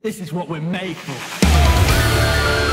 This is what we're made for.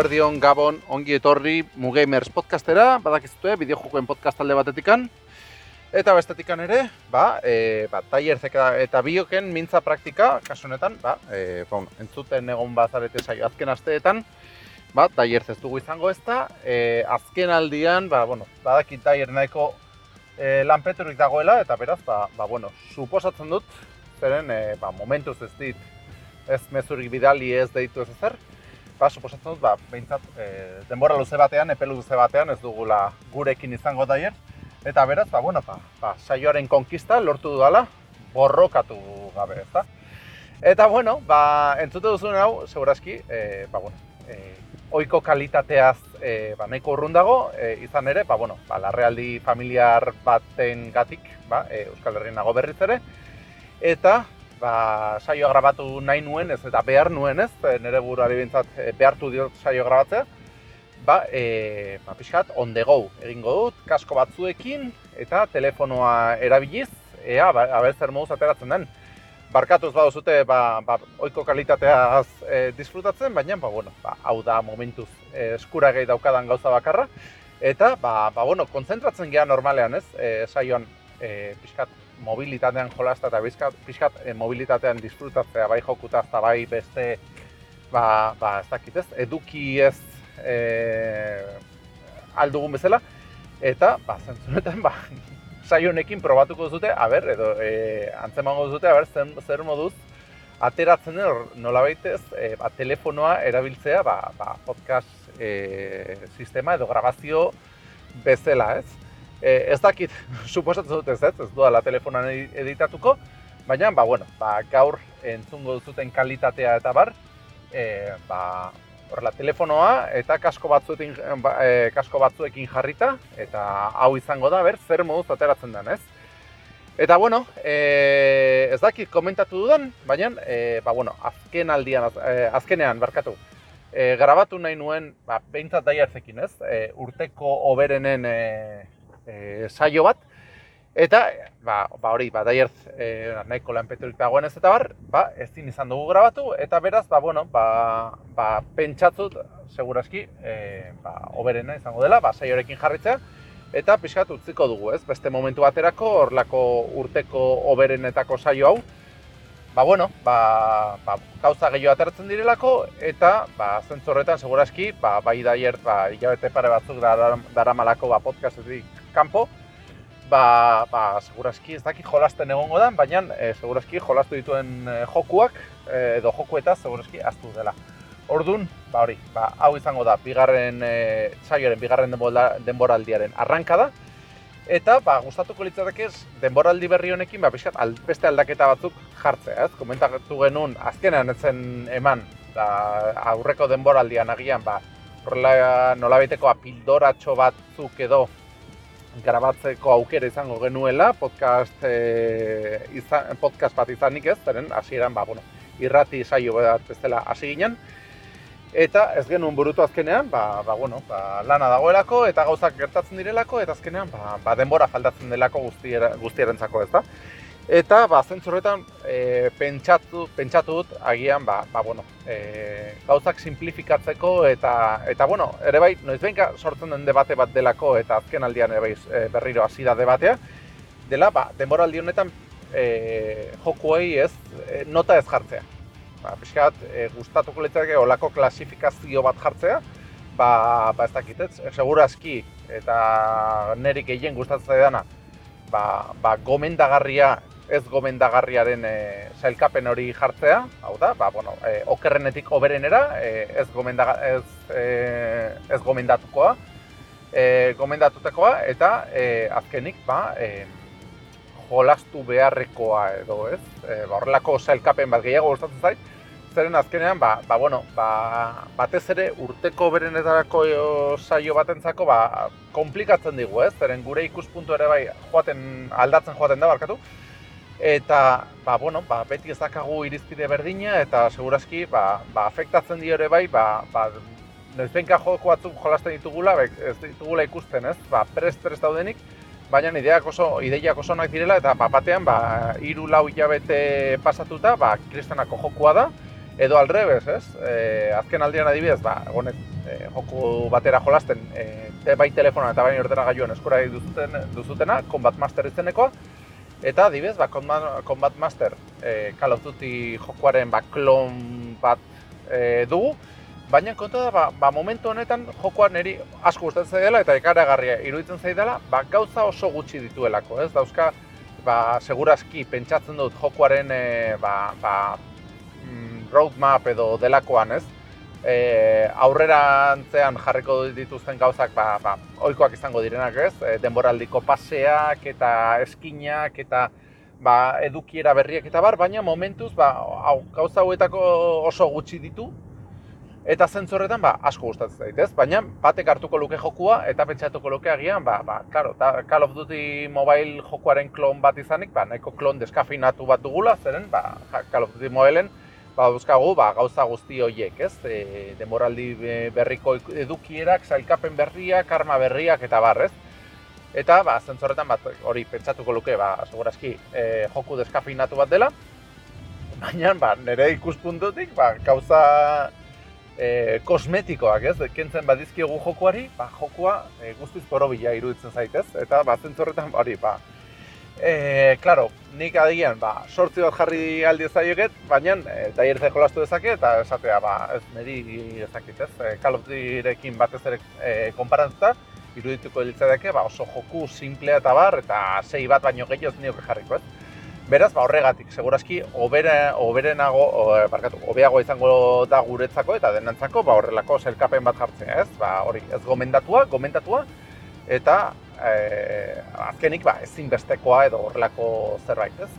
Eguerdion, gabon, ongi etorri Mugamers podcastera, badakiztue, bideojokoen podcast talde batetikan. Eta bestetikan ere, ba, e, ba, tailerzek eta, bioken mintza praktika, kasu honetan, ba, e, ba, bueno, entzuten egon bazarete saio azken asteetan, ba, tailerz ez dugu izango ez da, e, azken aldian, ba, bueno, badakit tailer nahiko e, lanpeturik dagoela, eta beraz, ba, ba, bueno, suposatzen dut, zeren, e, ba, momentuz ez dit, ez mezurik bidali ez deitu ez ezer, ba, suposatzen dut, ba, behintzat, e, denbora luze batean, epe luze batean, ez dugula gurekin izango daier. Eta beraz, ba, bueno, ba, ba, saioaren konkista lortu dudala, borrokatu gabe, ezta? Eta, bueno, ba, entzute duzun hau, segurazki, e, ba, bueno, e, oiko kalitateaz e, ba, nahiko urrun dago, e, izan ere, ba, bueno, ba, larrealdi familiar baten gatik, ba, e, Euskal Herrien nago berriz ere, eta ba, saioa grabatu nahi nuen, ez eta behar nuen ez, e, nire buruari bintzat e, behartu diot saio grabatzea, ba, e, ba, pixkat, on the go egingo dut, kasko batzuekin, eta telefonoa erabiliz, ea, ba, aber zer moduz ateratzen den. Barkatuz baduzute, ba, ba, oiko kalitateaz e, disfrutatzen, baina, ba, bueno, ba, hau da momentuz e, eskuragai daukadan gauza bakarra, eta, ba, ba, bueno, konzentratzen geha normalean, ez, e, saioan, e, pixkat, mobilitatean jolasta eta pixkat, pixkat e, mobilitatean disfrutatzea bai jokuta eta bai beste ba, ba ez dakit ez, eduki ez e, aldugun bezala eta ba zentzunetan ba saio honekin probatuko duzute, a ber, edo e, antzemango duzute, a ber, zer, moduz ateratzen den nolabait ez, e, ba, telefonoa erabiltzea ba, ba, podcast e, sistema edo grabazio bezala, ez? E, ez dakit, suposatzen dut ez, ez, ez duela telefonan edi- editatuko, baina, ba, bueno, ba, gaur entzungo duzuten kalitatea eta bar, e, ba, horrela, telefonoa eta kasko batzuekin, ba, e, kasko batzuekin jarrita, eta hau izango da, ber, zer moduz ateratzen den, ez? Eta, bueno, e, ez dakit komentatu dudan, baina, e, ba, bueno, azken aldian, az- azkenean, barkatu, e, grabatu nahi nuen, ba, behintzat daiarzekin, ez? E, urteko oberenen e, e, saio bat, eta, ba, ba hori, ba, daierz e, nahiko lanpeturik dagoen ez eta bar, ba, ezin izan dugu grabatu, eta beraz, ba, bueno, ba, ba, pentsatzut, seguraski, e, ba, oberena izango dela, ba, saiorekin jarritzea, eta pixkat utziko dugu, ez? Beste momentu baterako, horlako urteko oberenetako saio hau, ba, bueno, ba, ba, gauza gehiago atertzen direlako, eta, ba, zentzu horretan, seguraski, ba, bai daier, ba, hilabete pare batzuk dara, daramalako, ba, podcastetik kanpo, ba, ba, seguraski ez daki jolasten egongo da, baina e, seguraski jolastu dituen e, jokuak e, edo jokuetaz seguraski aztu dela. Ordun, ba hori, ba, hau izango da bigarren e, saioaren bigarren denbora, denboraldiaren arrankada eta ba gustatuko litzateke ez denboraldi berri honekin ba pixkat al, beste aldaketa batzuk jartzea, ez? Komentatu genuen azkenean ez zen eman da aurreko denboraldian agian ba horrela nolabaiteko apildoratxo batzuk edo grabatzeko aukera izango genuela podcast e, izan, podcast bat izanik ez, zeren hasieran ba, bueno, irrati saio bat bezala hasi ginen. Eta ez genuen burutu azkenean, ba, ba, bueno, ba, lana dagoelako eta gauzak gertatzen direlako eta azkenean ba, ba, denbora faltatzen delako guztiera, guztierentzako ez da. Eta ba, zentzu horretan e, pentsatu, pentsatu dut agian ba, ba, bueno, e, gauzak simplifikatzeko eta, eta bueno, ere bai, noizbehinka sortzen den debate bat delako eta azken aldian ere bai e, berriro hasi da debatea, dela ba, denboraldi honetan e, jokuei ez, e, nota ez jartzea. Ba, pixkat, e, gustatuko litzake olako klasifikazio bat jartzea, ba, ba ez dakit ez, segurazki eta neri gehien gustatzen dana, ba, ba gomendagarria ez gomendagarriaren e, sailkapen hori jartzea, hau da, ba, bueno, e, okerrenetik oberenera, e, ez, gomendaga, ez, e, ez gomendatukoa, e, gomendatutakoa, eta e, azkenik, ba, e, jolastu beharrekoa edo, ez? E, ba, horrelako sailkapen bat gehiago gustatzen zait, zeren azkenean, ba, ba, bueno, ba, batez ere urteko berenetarako saio batentzako ba, komplikatzen digu, ez? Zeren gure ikuspuntu ere bai joaten, aldatzen joaten da, barkatu. Eta, ba, bueno, ba, beti ezakagu irizpide berdina eta segurazki ba, ba, afektatzen dio ere bai, ba, ba, Nezbenka joko batzuk jolasten ditugula, ez ditugula ikusten, ez? Ba, prest-prest daudenik, baina ideak oso, ideiak oso onak direla eta bapatean, ba, iru lau hilabete pasatuta, ba, kristanako jokua da, edo aldrebez, ez? E, azken aldian adibidez, ba, egonet, e, joku batera jolasten, e, bai telefona eta bai ordena gaioan eskura duzuten, duzutena, Combat Master izenekoa, eta adibidez, ba, Combat, Master e, Call of Duty jokuaren ba, klon bat e, dugu, baina konta da, ba, ba, momentu honetan jokoan niri asko gustatzen dela eta ikaragarria iruditzen zaidala, ba, gauza oso gutxi dituelako, ez? Dauzka, ba, segurazki pentsatzen dut jokuaren e, ba, ba, roadmap edo delakoan, ez? E, aurrera antzean jarriko dituzten gauzak ba, ba, oikoak izango direnak, ez? E, denboraldiko paseak eta eskinak eta ba, edukiera berriak eta bar, baina momentuz ba, hau, gauza hauetako oso gutxi ditu eta zentzorretan ba, asko gustatzen zait, ez? Baina batek hartuko luke jokua eta pentsatuko luke agian, ba, ba, claro, ta, Call of Duty Mobile jokuaren klon bat izanik, ba, nahiko klon deskafinatu bat dugula, zeren, ba, Call of Duty Mobileen ba, euskagu, ba, gauza guzti horiek, ez? E, demoraldi berriko edukierak, zailkapen berriak, arma berriak eta bar, ez? Eta, ba, zentzorretan bat hori pentsatuko luke, ba, segurazki, e, joku deskafinatu bat dela, baina, ba, nire ikuspuntutik, ba, gauza e, kosmetikoak, ez? Kentzen badizkigu jokuari, ba, jokua e, guztiz porobila iruditzen zaitez, eta, ba, zentzorretan, hori, ba, E, claro, nik adigian, ba, sortzi bat jarri aldi ezaioket, baina e, taierze jolastu dezake eta esatea, ba, ez niri ezakit, ez? E, Call of Duty-rekin batez ere e, konparatuta, irudituko dake, ba, oso joku simplea eta bar, eta sei bat baino gehiago ez nioke jarriko, ez? Beraz, ba, horregatik, segurazki, obere, oberenago, o, barkatu, obeago izango da guretzako eta denantzako, ba, horrelako zelkapen bat jartzea, ez? Ba, hori, ez gomendatua, gomendatua, eta e, azkenik ba, ezinbestekoa edo horrelako zerbait, ez?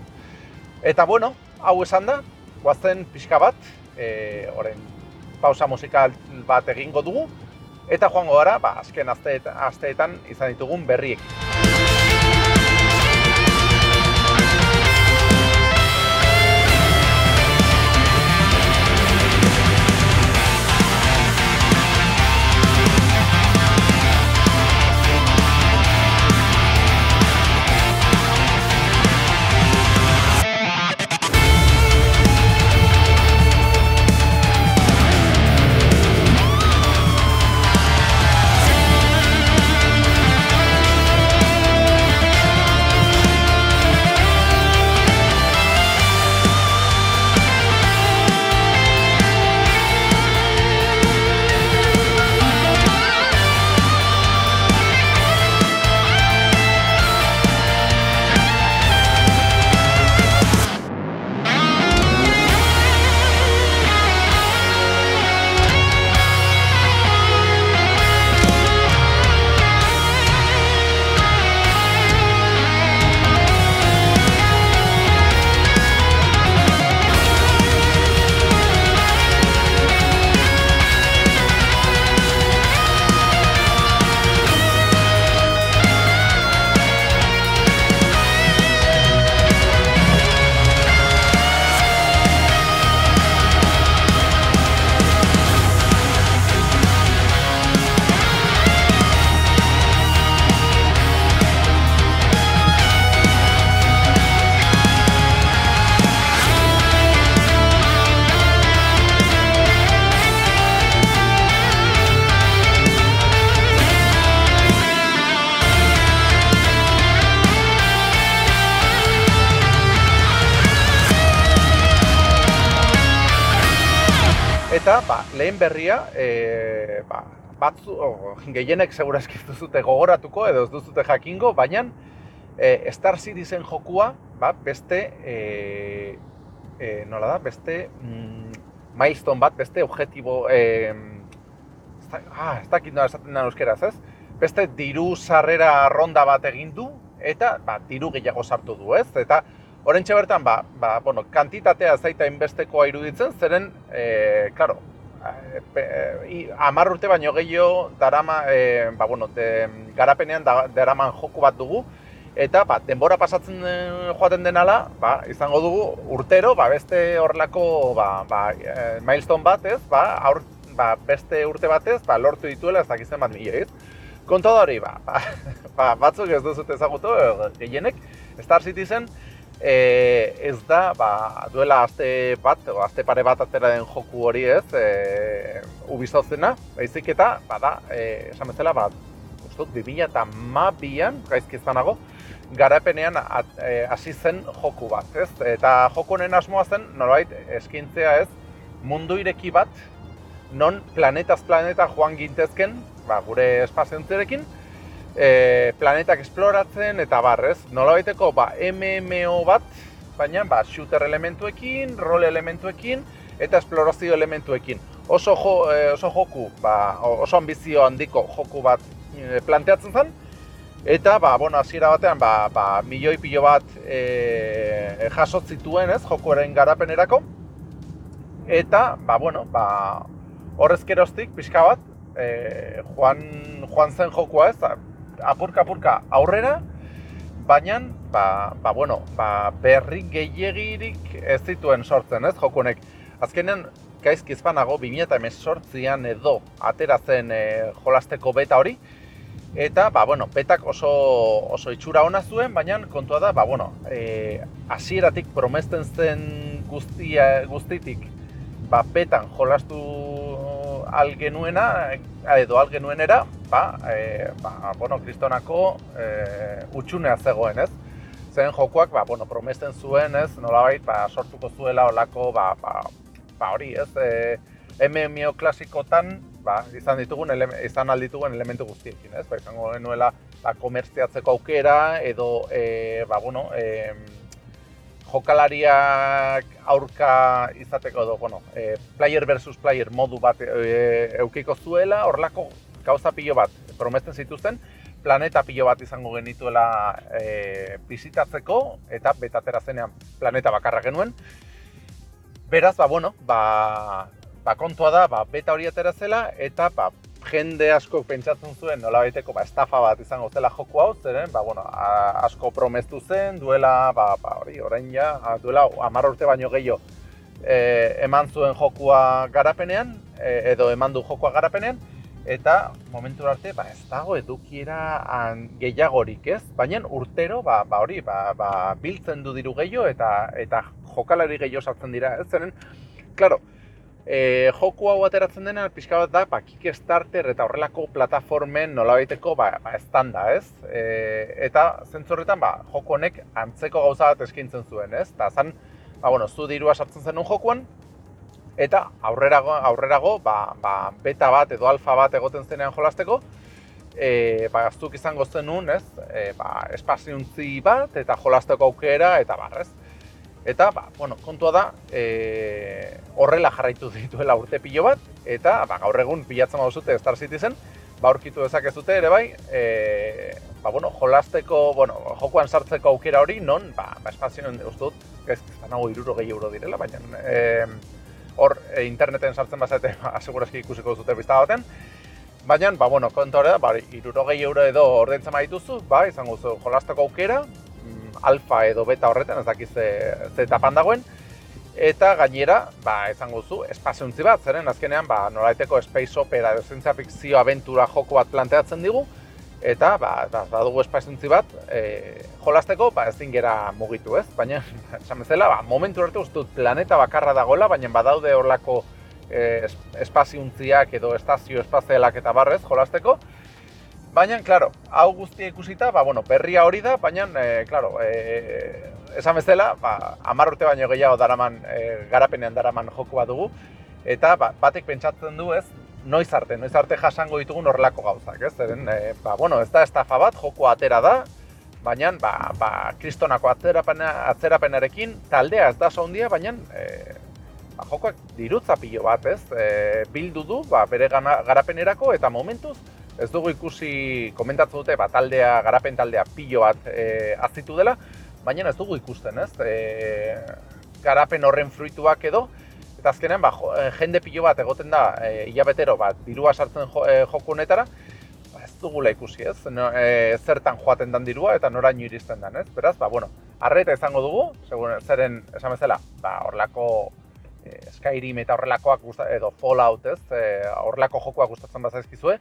Eta bueno, hau esan da, guazen pixka bat, e, oren, pausa musikal bat egingo dugu, eta joango gara, ba, azken asteetan izan ditugun berriek. Berria, e, ba, batzu, oh, gehienek segurazki ez duzute gogoratuko edo ez duzute jakingo, baina e, Star Citizen jokua ba, beste, e, e, nola da, beste mm, milestone bat, beste objetibo, e, ez da, ah, ez dakit nola esaten da euskeraz, ez? Beste diru sarrera ronda bat egin du, eta ba, diru gehiago sartu du, ez? Eta Horentxe bertan, ba, ba, bueno, kantitatea zaita inbestekoa iruditzen, zeren, e, claro, amar urte baino gehiago darama, e, ba, bueno, de, garapenean da, daraman joku bat dugu, eta ba, denbora pasatzen joaten denala, ba, izango dugu urtero, ba, beste horrelako ba, ba, e, milestone bat, ez, ba, aur, ba, beste urte batez, ba, lortu dituela ez dakizten bat milioi, Konto da hori, ba, ba, batzuk ez duzut ezagutu, gehienek, Star Citizen, e, ez da, ba, duela aste bat, o aste pare bat atera den joku hori ez, e, Ubisoftena, baizik eta, bada, e, esan bezala, ba, ustut, 2000 eta ma bian, gaizki izanago, garapenean e, hasi zen joku bat, ez? Eta joku honen asmoa zen, nolabait, eskintzea ez, mundu ireki bat, non planetaz planeta joan gintezken, ba, gure espaziontzerekin, e, planetak esploratzen eta barrez. Nola baiteko, ba, MMO bat, baina ba, shooter elementuekin, role elementuekin eta esplorazio elementuekin. Oso, jo, e, oso joku, ba, oso ambizio handiko joku bat e, planteatzen zen, Eta, ba, bueno, hasiera batean, ba, ba, milioi pilo bat e, jasot zituen, ez, jokuaren garapenerako. Eta, ba, bueno, ba, horrez geroztik, pixka bat, e, joan, joan zen jokua ez, apurka apurka aurrera, baina ba, ba, bueno, ba, berri gehiagirik ez zituen sortzen, ez, jokunek. Azkenen, gaizki izpanago, 2018an edo atera zen e, jolasteko beta hori, eta, ba, bueno, betak oso, oso itxura ona zuen, baina kontua da, ba, bueno, e, hasieratik promesten zen guztia, guztitik, ba, betan jolastu algenuena, edo algenuenera, ba, e, ba, bueno, kristonako e, utxunea zegoen, ez? Zen jokoak, ba, bueno, promesten zuen, ez? Nolabait, ba, sortuko zuela olako, ba, ba, ba hori, ez? E, MMO klasikotan, ba, izan ditugun, izan alditugun elementu guztiekin, ez? Ba, izango genuela, ba, komertziatzeko aukera, edo, e, ba, bueno, e, jokalariak aurka izateko edo, bueno, e, player versus player modu bat e, eukiko zuela, horlako gauza pilo bat promesten zituzten, planeta pilo bat izango genituela e, bizitatzeko, eta betatera zenean planeta bakarra genuen. Beraz, ba, bueno, ba, ba kontua da, ba, beta hori atera zela, eta ba, jende asko pentsatzen zuen nola baiteko ba, estafa bat izango zela joku hau, zeren, ba, bueno, asko promestu zen, duela, ba, ba, hori, orain ja, duela amar urte baino gehiago e, eman zuen jokua garapenean, e, edo eman du jokua garapenean, eta momentu arte, ba, ez dago edukiera gehiagorik, ez? Baina urtero, ba, ba hori, ba, ba, biltzen du diru gehiago, eta, eta jokalari gehiago sartzen dira, ez zeren, klaro, e, joku hau ateratzen dena pixka bat da, ba, Kickstarter eta horrelako plataformen nola baiteko ba, ba estanda, ez? E, eta zentzorretan, ba, joko honek antzeko gauza bat eskintzen zuen, ez? Eta zan, ba, bueno, zu dirua sartzen zenun jokuan, eta aurrerago, aurrerago ba, ba, beta bat edo alfa bat egoten zenean jolasteko, e, ba, aztuk izango zenun, ez? E, ba, espaziuntzi bat eta jolasteko aukera eta barrez. Eta, ba, bueno, kontua da, e, horrela jarraitu dituela urte pilo bat, eta ba, gaur egun pilatzen baduzute Star Citizen, ba, aurkitu dezakezute ere bai, e, ba, bueno, jolasteko, bueno, jokoan sartzeko aukera hori, non, ba, ba espazioen uste dut, ez nago iruro gehi euro direla, baina e, hor e, interneten sartzen bazate, ba, asegurazki ikusiko duzute bizta baten, Baina, ba, bueno, kontora, ba, iruro gehi euro edo ordentzen badituzu, ba, izango zu jolasteko aukera, alfa edo beta horretan, ez dakiz ze, ze tapan dagoen. Eta gainera, ba, ezango zu, espaziontzi bat, zeren azkenean, ba, nolaiteko space opera zientzia fikzio aventura joko bat planteatzen digu, eta ba, ba, badugu espaziontzi bat, e, jolasteko, ba, ez gera mugitu, ez? Baina, esan bezala, ba, momentu arte ustut planeta bakarra dagoela, baina badaude horlako e, espaziontziak edo estazio espazialak eta barrez jolasteko, Baina, claro, hau guztia ikusita, ba, bueno, berria hori da, baina, e, claro, e, esan bezala, ba, amar urte baino gehiago daraman, e, garapenean daraman joku bat dugu, eta ba, batek pentsatzen du ez, noiz arte, noiz arte jasango ditugun horrelako gauzak, ez? Zeren, e, ba, bueno, ez da estafa bat, joko atera da, baina ba, ba, kristonako atzerapena, atzerapenarekin taldea ez da sondia, baina e, ba, jokoak dirutza pilo bat, ez? E, bildu du, ba, bere garapenerako eta momentuz ez dugu ikusi komentatzen dute ba, taldea, garapen taldea pilo bat e, azitu dela, baina ez dugu ikusten, ez? E, garapen horren fruituak edo, eta azkenean ba, jo, e, jende pilo bat egoten da e, hilabetero bat dirua sartzen jo, e, joku honetara, ba, ez dugula ikusi, ez? No, e, zertan joaten dan dirua eta noraino iristen dan, ez? Beraz, ba, bueno, arreta izango dugu, segun, zeren esan bezala, ba, horrelako e, Skyrim eta horrelakoak gusta, edo Fallout, ez? E, horrelako jokoak gustatzen bazaizkizue,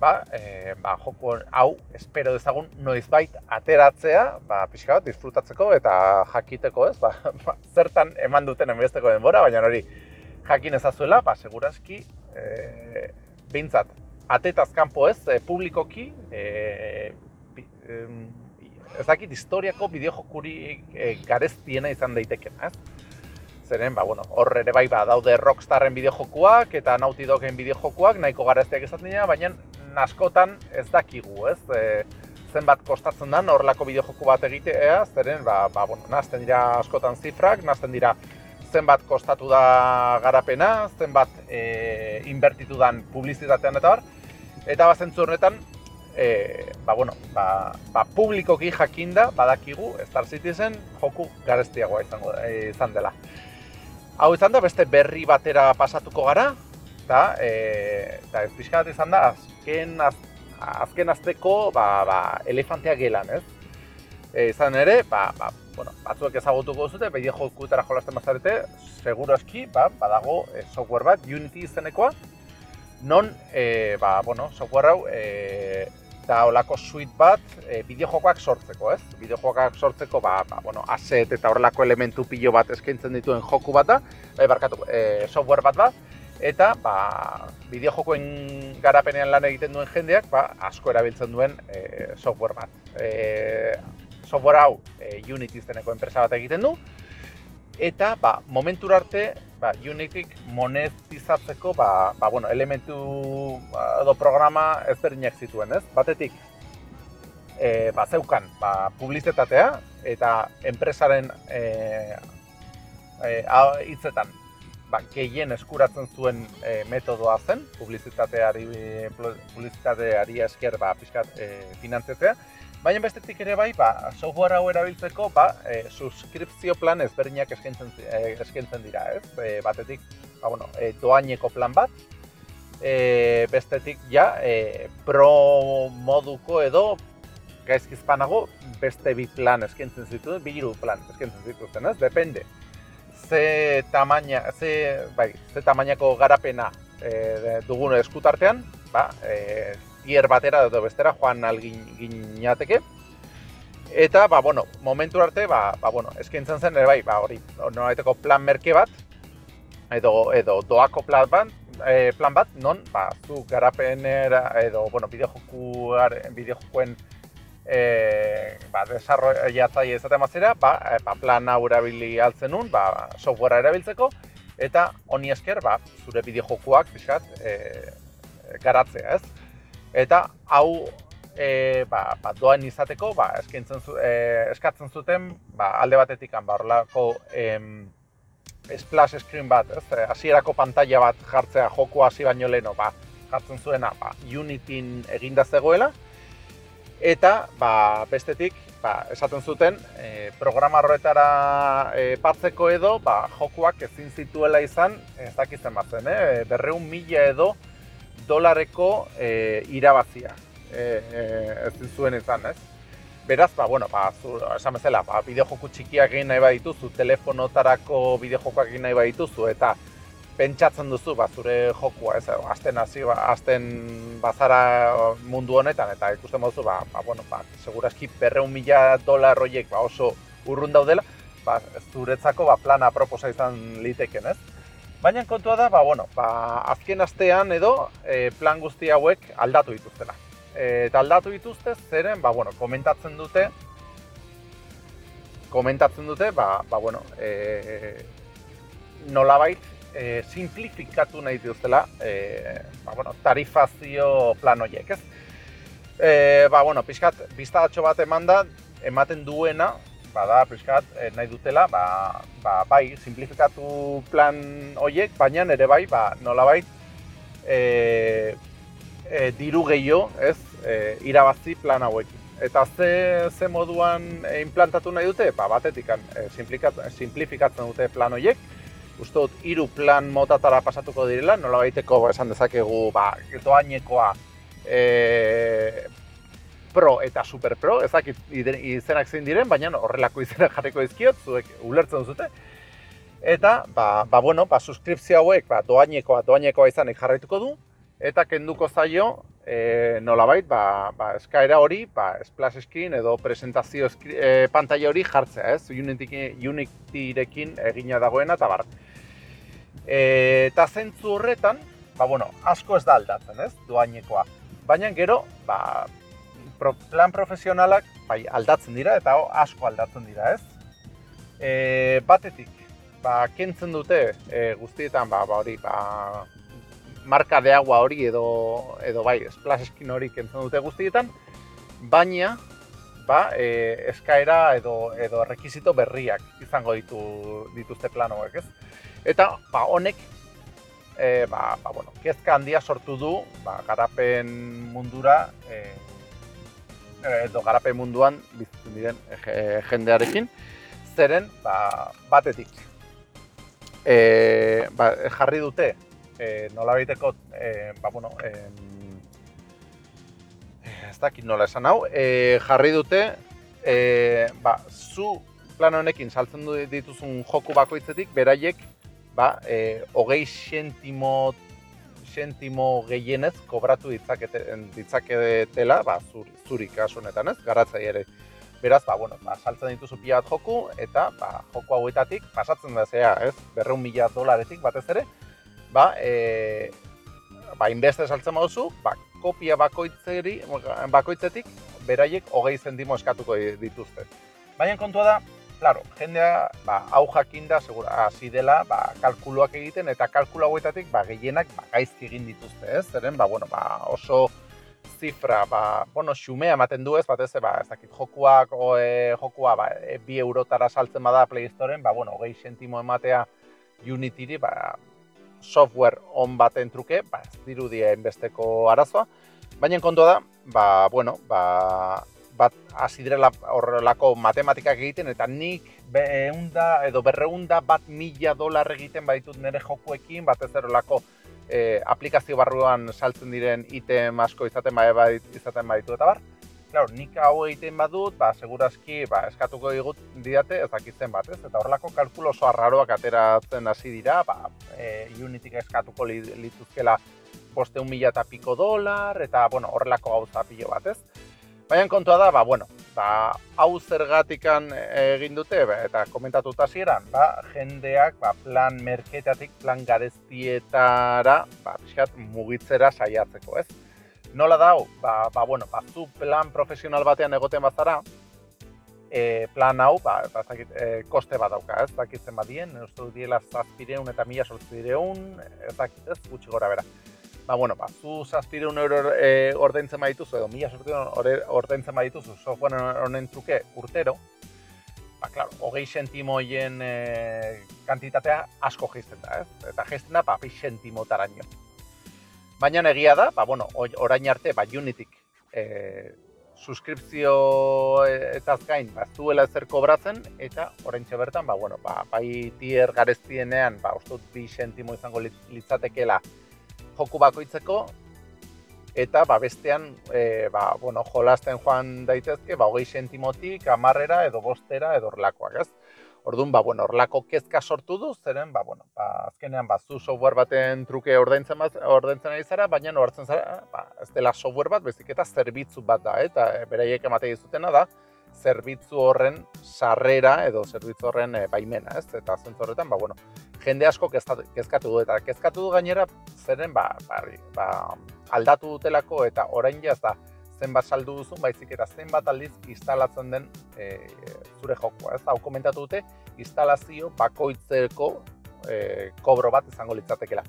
ba, e, ba, joko hau espero dezagun noizbait ateratzea, ba, pixka bat disfrutatzeko eta jakiteko, ez? Ba, ba, zertan eman duten enbesteko denbora, baina hori jakin ezazuela, ba, segurazki, e, behintzat, atetaz kanpo ez, e, publikoki, e, bi, em, ez dakit historiako bideojokuri e, gareztiena izan daiteken, ez? Zeren, ba, bueno, hor ere bai ba, daude Rockstarren bideojokuak eta Naughty Doggen bideojokuak nahiko gareztiak izaten dira, baina askotan ez dakigu, ez? E, zenbat kostatzen den horrelako bideojoku bat egitea, zeren, ba, ba, bueno, nazten dira askotan zifrak, nazten dira zenbat kostatu da garapena, zenbat e, inbertitu dan publizitatean eta bar, eta bazentzu horretan, e, ba, bueno, ba, ba, publikoki jakinda badakigu Star Citizen joku garestiagoa izango e, izan dela. Hau izan da beste berri batera pasatuko gara, eta e, eta ez pixka bat izan da azken az, azken azteko ba, ba, elefantea gelan, ez? E, izan ere, ba, ba, bueno, batzuek ezagutuko zute, bideo jokutara jolasten bazarete, seguro eski, ba, badago e, software bat, Unity izenekoa, non, e, ba, bueno, software hau, e, da olako suite bat e, bideojokoak sortzeko, ez? Bideojokoak sortzeko, ba, ba, bueno, asset eta horrelako elementu pilo bat eskaintzen dituen joku bat da, e, barkatu, e, software bat da, eta ba, bideojokoen garapenean lan egiten duen jendeak ba, asko erabiltzen duen e, software bat. E, software hau e, Unity izeneko enpresa bat egiten du, eta ba, momentur arte ba, Unityk monetizatzeko ba, ba, bueno, elementu ba, edo programa ezberdinak zituen, ez? Batetik, e, ba, zeukan ba, publizitatea eta enpresaren e, e, hitzetan ba, gehien eskuratzen zuen e, metodoa zen, publizitateari, publizitateari esker ba, pixkat e, finantzetzea, Baina bestetik ere bai, ba, software hau erabiltzeko, ba, e, suskripzio plan ezberdinak eskaintzen, e, eskaintzen dira, ez? E, batetik, ba, bueno, e, doaineko plan bat, e, bestetik, ja, e, pro moduko edo, gaizkizpanago, beste bi plan eskaintzen zituen, bi plan eskaintzen zituzten, ez? Depende, ze tamaina, ze, bai, ze tamainako garapena e, dugun eskutartean, ba, e, tier batera edo bestera joan algin ginateke. Eta, ba, bueno, momentu arte, ba, ba, bueno, eskaintzen zen, ere bai, ba, hori, noraiteko plan merke bat, edo, edo doako plan bat, e, plan bat, non, ba, zu garapenera, edo, bueno, bideojokuaren, bideojokuen, e, ba, desarroiatzaile ezaten mazera, ba, e, ba, plan hau erabili altzen nun, ba, softwarea erabiltzeko, eta honi esker, ba, zure bideojokuak, pixkat, e, garatzea, ez? Eta hau e, ba, ba, doan izateko, ba, eskaintzen zu, e, eskatzen zuten ba, alde batetik ba, horrelako em, splash screen bat, ez? E, hasierako pantalla bat jartzea joku hasi baino leno, ba, jartzen zuena ba, Unityn eginda zegoela. Eta ba, bestetik, ba, esaten zuten, e, programa horretara e, partzeko edo, ba, jokuak ezin zituela izan, ez dakitzen bat zen, eh? berreun mila edo, dolareko e, irabazia e, e, ez zuen izan, ez? Beraz, ba, bueno, ba, zu, esan bezala, ba, bideojoku txikiak egin nahi badituzu, telefonotarako bideojokoak egin nahi badituzu, eta pentsatzen duzu, ba, zure jokua, ez, azten hasi, ba, azten bazara mundu honetan, eta ikusten baduzu, ba, ba, bueno, ba, perreun mila dolar horiek ba, oso urrun daudela, ba, zuretzako ba, plana proposa izan liteken, ez? Baina kontua da, ba, bueno, ba, azken astean edo e, plan guzti hauek aldatu dituztela. E, eta aldatu dituzte zeren, ba, bueno, komentatzen dute, komentatzen dute, ba, ba bueno, e, nolabait e, simplifikatu nahi dituztela, e, ba, bueno, tarifazio plan horiek, ez? E, ba, bueno, pixkat, biztatxo bat eman da, ematen duena, bada, pixkat, eh, nahi dutela, ba, ba, bai, simplifikatu plan horiek, baina ere bai, ba, nolabait, e, e, diru gehiago, ez, e, irabazi plan hauekin. Eta ze, ze moduan implantatu nahi dute? Ba, batetik, e, simplifikatzen dute plan horiek, uste dut, hiru plan motatara pasatuko direla, nola baiteko esan dezakegu, ba, doainekoa e, pro eta super pro, ezakit izenak zein diren, baina horrelako izenak jarriko izkiot, zuek ulertzen duzute. Eta, ba, ba bueno, ba, suskripzio hauek, ba, doainekoa, doainekoa izanik jarraituko du, eta kenduko zaio, e, nolabait, ba, ba, eskaera hori, ba, splash screen edo presentazio e, pantalla hori jartzea, ez? Unity, Unityrekin egina dagoena, eta bar. E, eta zentzu horretan, ba, bueno, asko ez da aldatzen, ez? Doainekoa. Baina gero, ba, plan profesionalak bai, aldatzen dira eta asko aldatzen dira, ez? E, batetik, ba, kentzen dute e, guztietan, ba, ba, hori, ba, marka de agua hori edo, edo bai, splash skin hori kentzen dute guztietan, baina, ba, e, eskaera edo, edo rekizito berriak izango ditu, dituzte plan hauek, ez? Eta, ba, honek, e, ba, ba, bueno, kezka handia sortu du, ba, garapen mundura, e, edo garape munduan bizitzen diren jendearekin, zeren ba, batetik e, ba, jarri dute e, nola baiteko e, ba, bueno, e, ez dakit nola esan hau, e, jarri dute e, ba, zu plan honekin saltzen du dituzun joku bakoitzetik, beraiek ba, e, hogei sentimo sentimo gehienez kobratu ditzakete, ditzaketela, ba, zuri, zuri kasu honetan ez, garatzai ere. Beraz, ba, bueno, ba, saltzen dituzu pila bat joku, eta ba, joku hauetatik pasatzen da zea, ez, berreun mila dolaretik batez ere, ba, e, ba, inbeste saltzen baduzu, ba, kopia bakoitzeri, bakoitzetik, beraiek hogei zentimo eskatuko dituzte. Baina kontua da, claro, jendea ba, hau jakinda segura hasi dela, ba, kalkuluak egiten eta kalkulu hauetatik ba gehienak ba, gaizki egin dituzte, ez? Zeren ba, bueno, ba, oso zifra, ba, bueno, xumea ematen du ez, batez ba, ez dakit jokuak o e, jokua ba, e, bi eurotara saltzen bada Play Storeen, ba, bueno, gehi sentimo ematea Unityri, ba, software on baten truke, ba, ez dirudia inbesteko arazoa, baina kontua da, ba, bueno, ba, bat hasi direla horrelako matematikak egiten eta nik eunda edo berreunda bat mila dolar egiten baditut nire jokuekin batez erolako e, aplikazio barruan saltzen diren item asko izaten badit, izaten baditu eta bar. Claro, nik hau egiten badut, ba, segurazki ba, eskatuko digut didate ezakitzen bat, ez? Eta horrelako kalkulo oso arraroak ateratzen hasi dira, ba, e, Unityk eskatuko lituzkela poste un mila eta piko dolar, eta bueno, horrelako gauza pilo bat, ez? Baina kontua da, ba, bueno, ba, hau zergatikan egin dute, ba, eta komentatuta hasieran, ba, jendeak ba, plan merketatik, plan gareztietara, ba, pixkat, mugitzera saiatzeko, ez? Nola da, ba, ba, bueno, ba, zu plan profesional batean egoten bazara, e, plan hau, ba, ba, zakit, e, koste bat dauka, ez? Zakitzen badien, uste dut diela zazpireun eta mila sortzireun, ez dakit, ez, gutxi gora bera ba, bueno, ba, zu zazpireun euro e, ordaintzen badituzu, edo mila sortzireun ordaintzen badituzu software honen truke urtero, ba, klaro, hogei sentimoien e, kantitatea asko jizten da, ez? Eta jizten da, ba, pi sentimotaraino. Baina egia da, ba, bueno, orain arte, ba, Unityk e, suskripzio eta azkain, ba, zuela ezer kobratzen, eta orain bertan, ba, bueno, ba, bai tier gareztienean, ba, ustut bi sentimo izango litzatekela, joku bakoitzeko eta ba, bestean e, ba, bueno, jolasten joan daitezke ba, hogei sentimotik, amarrera edo bostera edo horrelakoak, ez? Orduan, ba, bueno, horrelako kezka sortu du, zeren, ba, bueno, ba, azkenean, ba, zu software baten truke ordaintzen, bat, ordaintzen ari zara, baina hartzen zara, ba, ez dela software bat, bezik eta zerbitzu bat da, eta e, beraiek ematei zutena da, zerbitzu horren sarrera edo zerbitzu horren e, baimena, ez? Eta zentzu horretan, ba, bueno, jende asko kezkatu du eta kezkatu du gainera zeren ba, ba, ba, aldatu dutelako eta orain jaz da zenbat saldu duzun baizik eta zenbat aldiz instalatzen den e, zure jokoa, ez? Hau komentatu dute instalazio bakoitzeko e, kobro bat izango litzatekeela.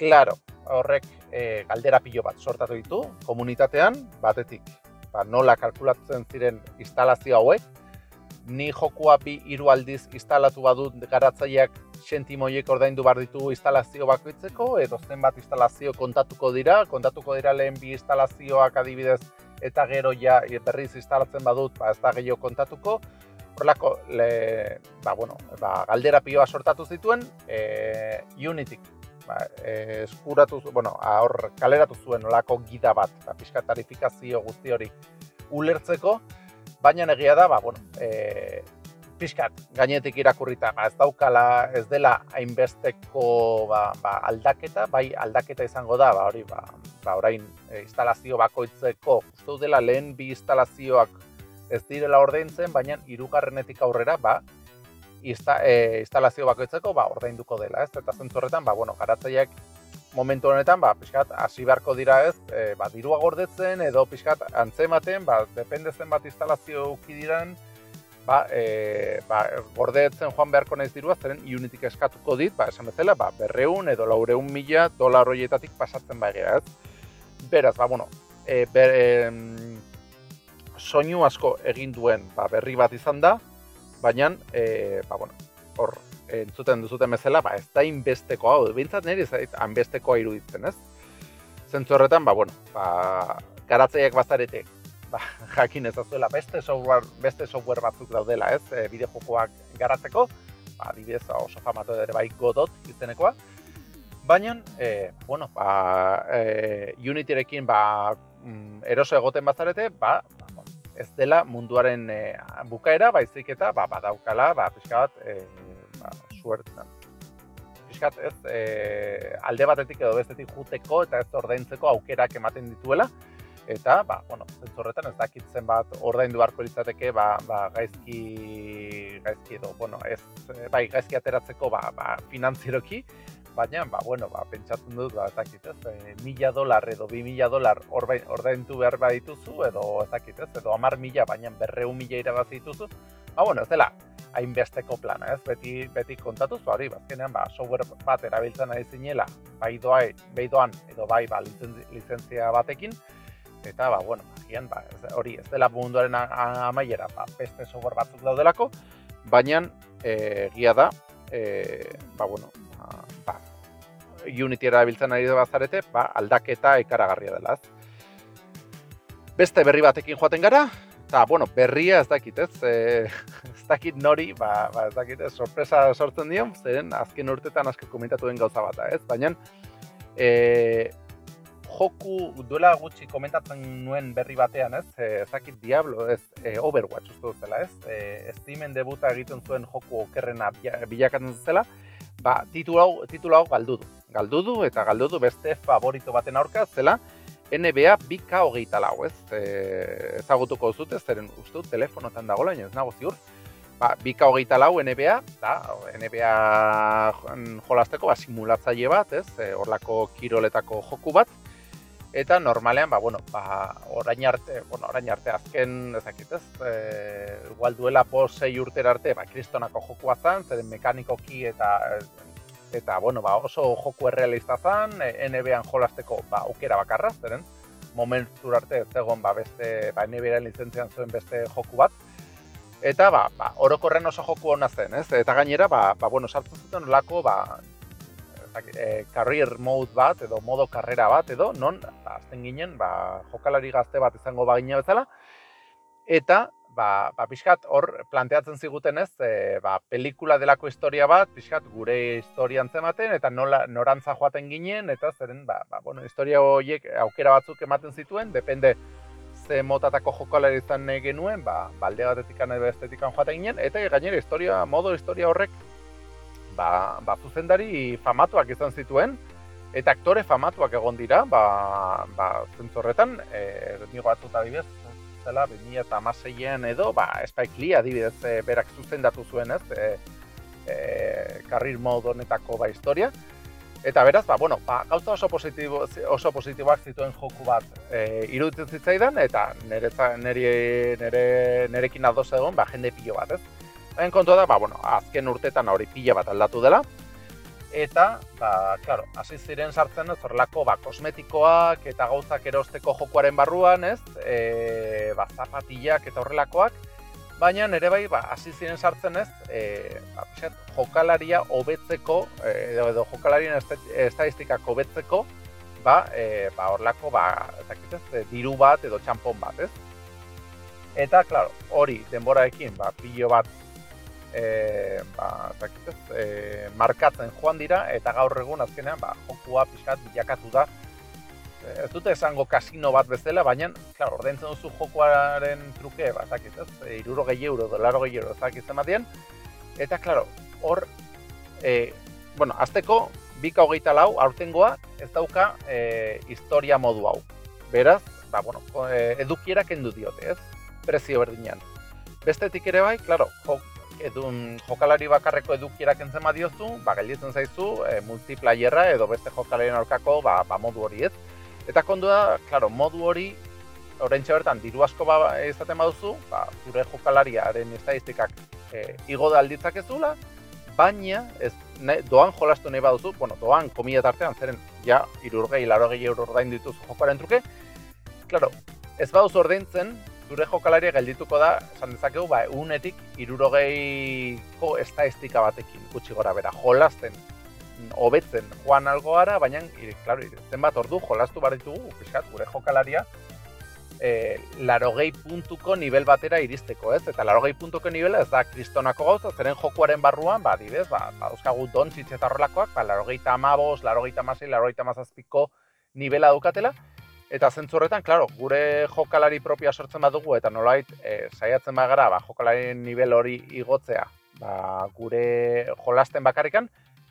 Claro, horrek e, galdera pilo bat sortatu ditu komunitatean, batetik ba, nola kalkulatzen ziren instalazio hauek, ni jokua bi hiru aldiz instalatu badut garatzaileak sentimoiek ordaindu bar ditu instalazio bakoitzeko edo zenbat instalazio kontatuko dira, kontatuko dira lehen bi instalazioak adibidez eta gero ja berriz instalatzen badut, ba ez da gehiago kontatuko. Horrelako le, ba, bueno, ba, galdera pioa sortatu zituen e, Unity ba, e, eskuratu, bueno, hor kaleratu zuen olako gida bat, ba, pixka tarifikazio guzti hori ulertzeko, baina egia da, ba, bueno, e, pixkat gainetik irakurrita, ba, ez daukala, ez dela hainbesteko ba, ba, aldaketa, bai aldaketa izango da, ba, hori, ba, ba, orain e, instalazio bakoitzeko, uste dela lehen bi instalazioak ez direla ordaintzen, baina hirugarrenetik aurrera, ba, insta, e, instalazio bakoitzeko, ba, ordainduko dela, ez? Eta zentzu horretan, ba, bueno, garatzaileak momentu honetan, ba, pixkat, hasi beharko dira ez, e, ba, dirua gordetzen, edo pixkat, antzematen, ba, depende zenbat instalazio uki diren, ba, e, ba, gordetzen joan beharko naiz dirua, zeren Unityk eskatuko dit, ba, esan bezala, ba, berreun edo laureun mila dolar horietatik pasatzen bai ez? Beraz, ba, bueno, e, ber, e, soinu asko egin duen ba, berri bat izan da, baina, e, ba, bueno, hor, entzuten duzuten bezala, ba, ez da inbesteko hau, bintzat niri ez da iruditzen, ez? Zentzu horretan, ba, bueno, ba, garatzeiak bazaretek, ba, jakin ezazuela beste software, beste software batzuk daudela, ez, e, bideo jokoak garatzeko, ba, adibidez oso famatu ere bai godot izenekoa, baina, e, bueno, ba, e, Unityrekin ba, mm, eroso egoten bazarete, ba, ez dela munduaren e, bukaera, baizik eta ba, badaukala, ba, pixka bat, e, ba, suertzen. Piskat, ez, e, alde batetik edo bestetik juteko eta ez ordaintzeko aukerak ematen dituela, eta ba bueno, horretan ez dakitzen bat ordaindu beharko litzateke ba, ba gaizki gaizki edo bueno, ez bai gaizki ateratzeko ba ba finantzieroki baina ba bueno, ba pentsatzen dut ba ez dakit, ez, e, mila dolar edo bi mila dolar ordaindu behar badituzu edo ez dakit, ez, edo 10.000 baina 200.000 irabazi dituzu. Ba bueno, ez dela hainbesteko plana, ez? Beti beti kontatuz, ba hori, bazkenean ba software bat erabiltzen ari zinela, bai doai, bai doan edo bai ba lizentzia batekin, eta ba, bueno, agian, ba, hori ez dela munduaren amaiera, ba, beste software batzuk daudelako, baina e, gia da, e, ba, bueno, ba, ba, Unity erabiltzen ari bazarete, ba, aldaketa ikaragarria dela. Beste berri batekin joaten gara, eta, bueno, berria ez dakit, ez, e, ez dakit nori, ba, ba ez dakit, ez, sorpresa sortzen dio, zeren azken urtetan asko komentatu den gauza bata, ez, baina, e, joku duela gutxi komentatzen nuen berri batean, ez? Eh, ezakit Diablo, ez e, Overwatch uste duzela, ez? E, Steamen debuta egiten zuen joku okerrena bilakatzen zela, ba, titulu hau, titulu hau galdu du. Galdu du eta galdu du beste favorito baten aurka zela NBA 2K hogeita lau, ez? E, ezagutuko zute, zeren uste dut telefonotan dagoela, ez nago ziur. Ba, 2K hogeita lau NBA, da, NBA jolasteko, ba, simulatzaile bat, ez? Horlako kiroletako joku bat, Eta normalean, ba, bueno, ba, orain arte, bueno, orain arte azken, ezakit ez, e, igual duela po sei urtera arte, ba, kristonako jokua zan, zeren mekanikoki eta, eta, bueno, ba, oso joku errealista zan, e, NBA-an jolasteko, ba, aukera bakarra, zeren, momentur arte, ez egon, ba, beste, ba, NBA-an lizentzian zuen beste joku bat, eta, ba, ba, orokorren oso joku hona zen, ez, eta gainera, ba, ba bueno, sartzen zuten lako, ba, e, career mode bat edo modo karrera bat edo non ba, azten ginen ba, jokalari gazte bat izango bagina bezala. Eta ba, ba pixkat hor planteatzen ziguten ez e, ba, pelikula delako historia bat pixkat gure historian zematen eta nola, norantza joaten ginen eta zeren ba, ba, bueno, historia horiek aukera batzuk ematen zituen depende ze motatako jokalari izan genuen ba, balde batetik edo estetikan joaten ginen eta gainera historia, modo historia horrek ba, ba zuzendari famatuak izan zituen, eta aktore famatuak egon dira, ba, ba zentzorretan, e, nigo batzut adibidez, zela, 2006an edo, ba, Spike Lee adibidez e, berak zuzendatu zuen ez, e, e, karrir mod honetako ba historia, Eta beraz, ba, bueno, ba, gauza oso, positibo, oso positiboak zituen joku bat e, iruditzen zitzaidan, eta nire, nire, nire, nerekin adoz egon, ba, jende pilo bat, ez? Hain kontua da, ba, bueno, azken urtetan hori pila bat aldatu dela. eta, ba, claro, hasi ziren sartzen ez horrelako ba, kosmetikoak eta gauzak erosteko jokoaren barruan, ez? E, ba, zapatillak eta horrelakoak, baina nere bai, ba, hasi ziren sartzen ez, e, ba, pixat, jokalaria hobetzeko, e, edo, edo jokalarien estadistikak hobetzeko, ba, e, ba, horrelako, ba, ez, e, diru bat edo txampon bat, ez? Eta, claro, hori denboraekin, ba, pilo bat e, ba, zakitez, e, markatzen joan dira eta gaur egun azkenean ba, jokua pixkat bilakatu da e, ez dute esango kasino bat bezala, baina, klar, ordaintzen duzu jokuaren truke, ba, zakitez, e, iruro gehi euro, dolaro gehi euro, zakitzen batien, eta, klaro, hor, e, bueno, azteko, bika hogeita lau, aurtengoa, ez dauka e, historia modu hau. Beraz, ba, bueno, edukiera kendu diote, ez? Prezio berdinean. Bestetik ere bai, klaro, jok, edun jokalari bakarreko edukierak entzen badiozu, ba, gelditzen zaizu e, multiplayerra edo beste jokalarien aurkako ba, ba, modu hori ez. Eta kondua, claro, modu hori, horrentxe bertan, diru asko ba, izaten baduzu, ba, zure jokalariaren estadistikak e, igo da alditzak ez dula, baina ez, doan jolastu nahi baduzu, bueno, doan komila tartean, zeren, ja, irurgei, larogei euro ordain dituzu jokaren truke, claro, ez baduzu ordaintzen, zure jokalaria geldituko da, esan dezakegu, ba, unetik irurogeiko estadistika batekin, gutxi gora bera, jolasten, hobetzen joan algo gara, baina, klaro, zenbat ordu jolastu bar ditugu, fiskat, gure jokalaria, e, larogei puntuko nivel batera iristeko, ez? Eta larogei puntuko nivela ez da kristonako gauza, zeren jokuaren barruan, ba, dibez, ba, ba euskagu don eta horrelakoak, ba, larogei tamabos, larogei tamasei, larogei tamazazpiko nivela dukatela, Eta zentzu horretan, claro, gure jokalari propia sortzen badugu eta nolait e, saiatzen bagara ba, jokalari nivel hori igotzea ba, gure jolasten bakarrikan,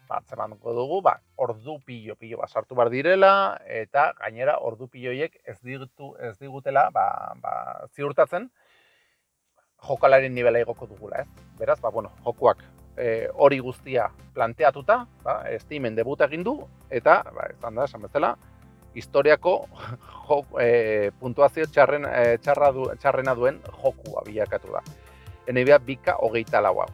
ba, dugu, ba, ordu pilo, pilo, ba, sartu bar direla, eta gainera ordu piloiek ez, digutu, ez digutela ba, ba, ziurtatzen jokalari nivela igoko dugula, ez? Beraz, ba, bueno, jokuak e, hori guztia planteatuta, ba, estimen debut egin du, eta, ba, ez da, esan bezala, historiako jo, e, puntuazio txarren, e, txarra du, txarrena duen jokua bilakatu da. NBA bika hogeita lau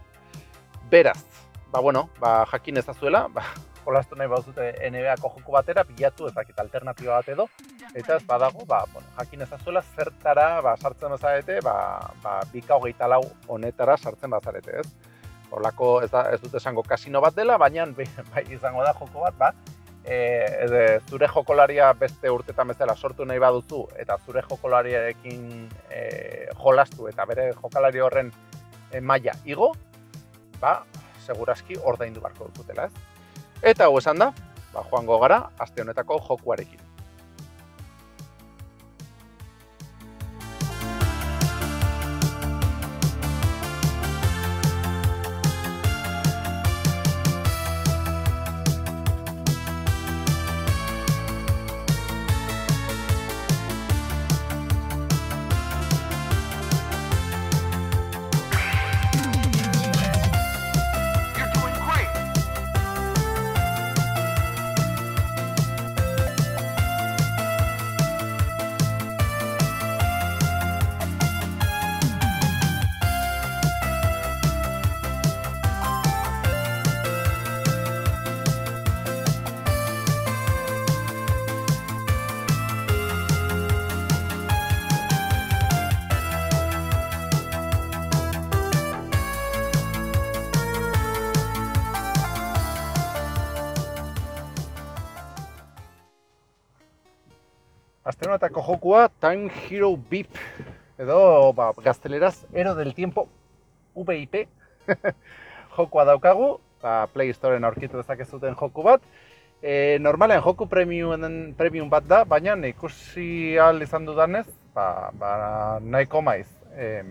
Beraz, ba bueno, ba, jakin ezazuela, ba, jolastu nahi bauzute NBA-ko joku batera, bilatu ezakit alternatiba bat edo, eta ez badago, ba, bueno, jakin ezazuela zertara ba, sartzen bazarete, ba, ba, bika hogeita lau honetara sartzen bazarete, ez? Horlako ez, da, ez dut esango kasino bat dela, baina bai izango da joko bat, ba, e, zure jokolaria beste urtetan bezala sortu nahi baduzu eta zure jokolariarekin e, jolastu eta bere jokalari horren e, maila igo, ba, seguraski ordaindu barko dutela, ez? Eta hau esan da, ba, joango gara, aste honetako jokuarekin. Astronauta jokua Time Hero Beep. Edo ba, gazteleraz Ero del Tiempo VIP jokua daukagu ba, Play Storeen aurkitu dezakezuten joku bat. E, normalen joku premium, premium bat da, baina ikusi al izan dudanez ba, ba, nahiko maiz. E,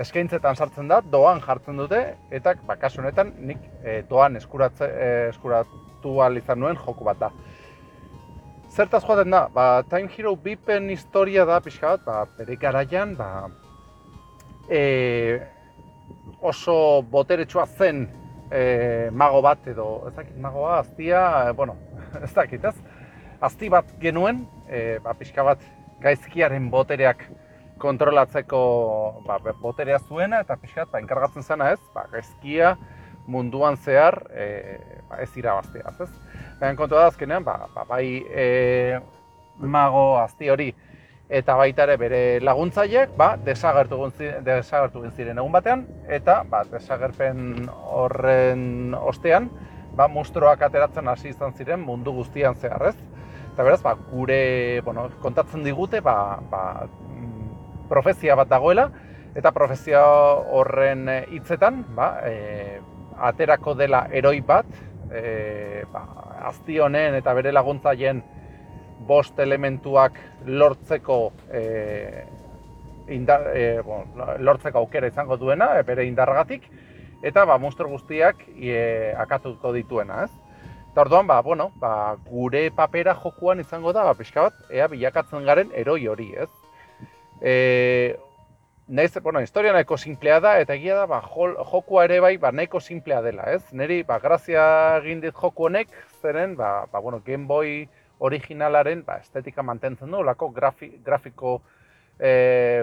eskaintzetan sartzen da, doan jartzen dute eta ba, kasu honetan nik e, doan eskuratze, e, eskuratu al izan nuen joku bat da Zertaz joaten da, ba, Time Hero Bipen historia da pixka bat, ba, bere garaian, ba, e, oso boteretsua zen e, mago bat edo, ez dakit, magoa, aztia, e, bueno, ez dakit, ez? Azti bat genuen, e, ba, pixka bat gaizkiaren botereak kontrolatzeko ba, boterea zuena, eta pixka bat, ba, enkargatzen zena ez, ba, gaizkia munduan zehar e, ba, ez irabaztea, ez? Baina kontua da azkenean, ba, ba, bai e, mago azti hori. Eta baita ere bere laguntzaileak ba, desagertu desagertu ziren egun batean. Eta ba, desagerpen horren ostean ba, mustroak ateratzen hasi izan ziren mundu guztian zehar, ez? Eta beraz, ba, gure bueno, kontatzen digute ba, ba, mm, profezia bat dagoela. Eta profezia horren hitzetan ba, e, aterako dela eroi bat e, ba, azti honen eta bere laguntzaileen bost elementuak lortzeko e, indar, e, bon, lortzeko aukera izango duena, e, bere indargatik, eta ba, monstro guztiak e, akatuko dituena, ez? Eta orduan, ba, bueno, ba, gure papera jokuan izango da, ba, pixka bat, ea bilakatzen garen eroi hori, ez? E, Naiz, bueno, historia nahiko simplea da, eta egia da, ba, jokua ere bai, ba, nahiko simplea dela, ez? Neri, ba, grazia egin dit joku honek, zeren, ba, ba, bueno, Game Boy originalaren ba, estetika mantentzen du, lako grafi, grafiko, e,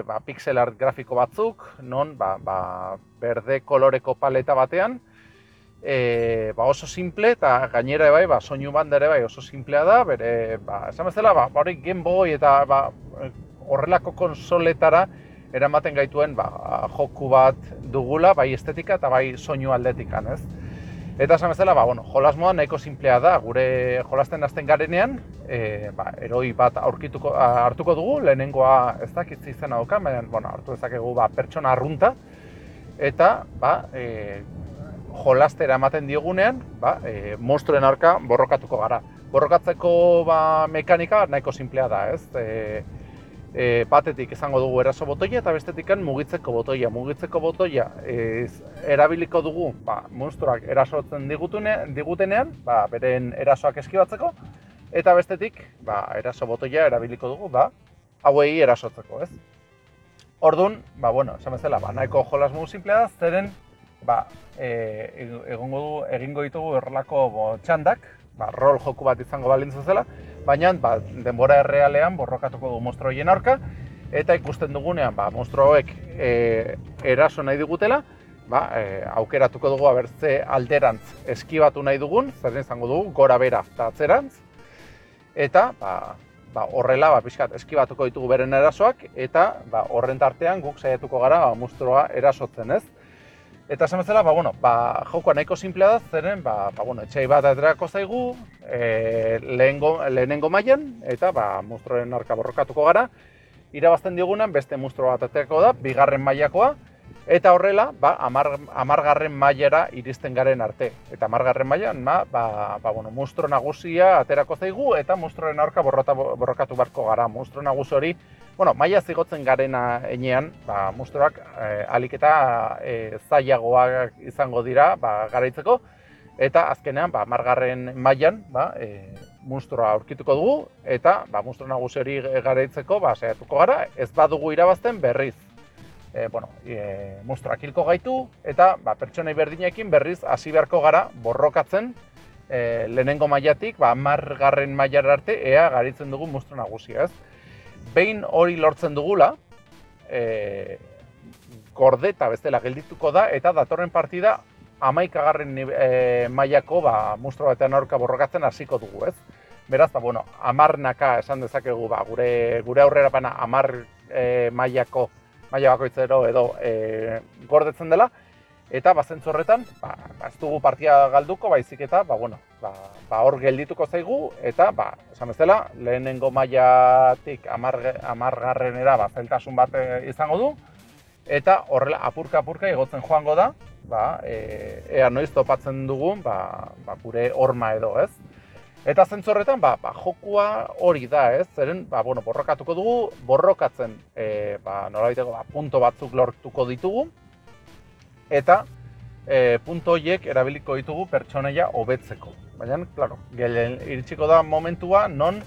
ba, pixel art grafiko batzuk, non ba, ba, berde koloreko paleta batean, e, ba, oso simple eta gainera bai, ba, soinu banda ere bai oso simplea da, bere, ba, esan bezala, ba, hori Game Boy eta ba, horrelako konsoletara eramaten gaituen ba, joku bat dugula, bai estetika eta bai soinu aldetikan, ez? Eta esan bezala, ba, bueno, jolas moda nahiko simplea da, gure jolasten hasten garenean, e, ba, eroi bat aurkituko, hartuko dugu, lehenengoa ez dakit izena dauka, baina bueno, hartu dezakegu ba, pertsona arrunta, eta ba, e, jolastera ematen diogunean, ba, e, monstruen aurka borrokatuko gara. Borrokatzeko ba, mekanika nahiko simplea da, ez? E, e, batetik izango dugu eraso botoia eta bestetikan mugitzeko botoia. Mugitzeko botoia ez, erabiliko dugu ba, monstruak erasotzen digutune, digutenean, ba, beren erasoak eskibatzeko, eta bestetik ba, eraso botoia erabiliko dugu ba, hauei erasotzeko, ez? Ordun, ba, bueno, esan bezala, ba, nahiko jolas mugu simplea da, zeren ba, e, egongo du, egingo ditugu errelako bo, txandak, ba, rol joku bat izango balintzu zela, baina ba, denbora errealean borrokatuko du monstro horien aurka, eta ikusten dugunean ba, monstro hauek e, eraso nahi digutela, ba, e, aukeratuko dugu abertze alderantz eskibatu nahi dugun, zer izango dugu, gora bera eta atzerantz, eta ba, ba, horrela ba, pixkat, eskibatuko ditugu beren erasoak, eta ba, horren tartean guk saiatuko gara ba, monstruoa erasotzen ez. Eta esan bezala, ba, bueno, ba, jokoa nahiko simplea da, zeren, ba, ba, bueno, etxai bat aterako zaigu, e, lehengo, lehenengo mailan eta ba, mustroren arka borrokatuko gara. Irabazten digunan, beste mustro bat aterako da, bigarren mailakoa, eta horrela, ba, amar, amargarren mailara iristen garen arte. Eta amargarren mailan, ba, ba, ba, bueno, mustro nagusia aterako zaigu, eta mustroren aurka borrokatu barko gara. Mustro nagusi hori, bueno, maila zigotzen garena enean, ba, mustroak e, alik eta e, zailagoak izango dira ba, garaitzeko, eta azkenean, ba, margarren mailan, ba, e, mustroa aurkituko dugu, eta ba, mustro nagusi hori garaitzeko ba, saiatuko gara, ez badugu irabazten berriz. E, bueno, e, mustroak hilko gaitu, eta ba, pertsonei berdinekin berriz hasi beharko gara borrokatzen e, lehenengo mailatik, ba, margarren mailar arte, ea garitzen dugu mustro nagusia, ez? Behin hori lortzen dugula, e, gordeta bestela geldituko da, eta datorren partida amaikagarren e, mailako ba, mustro batean aurka borrokatzen hasiko dugu, ez? Beraz, ba, bueno, amarnaka esan dezakegu, ba, gure, gure aurrera pana amar e, mailako, maila bakoitzero edo e, gordetzen dela, Eta bazentzu horretan, ba, ez dugu partia galduko, baizik eta, ba, bueno, ba, ba, hor geldituko zaigu, eta, ba, esan bezala, lehenengo mailatik amargarrenera ba, zeltasun bat eh, izango du, eta horrela apurka-apurka igotzen joango da, ba, e, ea noiz topatzen dugun, ba, ba, gure horma edo, ez? Eta zentzu horretan, ba, ba, jokua hori da, ez? Zeren, ba, bueno, borrokatuko dugu, borrokatzen, e, ba, nola ba, punto batzuk lortuko ditugu, eta e, punto horiek erabiliko ditugu pertsonaia hobetzeko. Baina, claro, gelen iritsiko da momentua non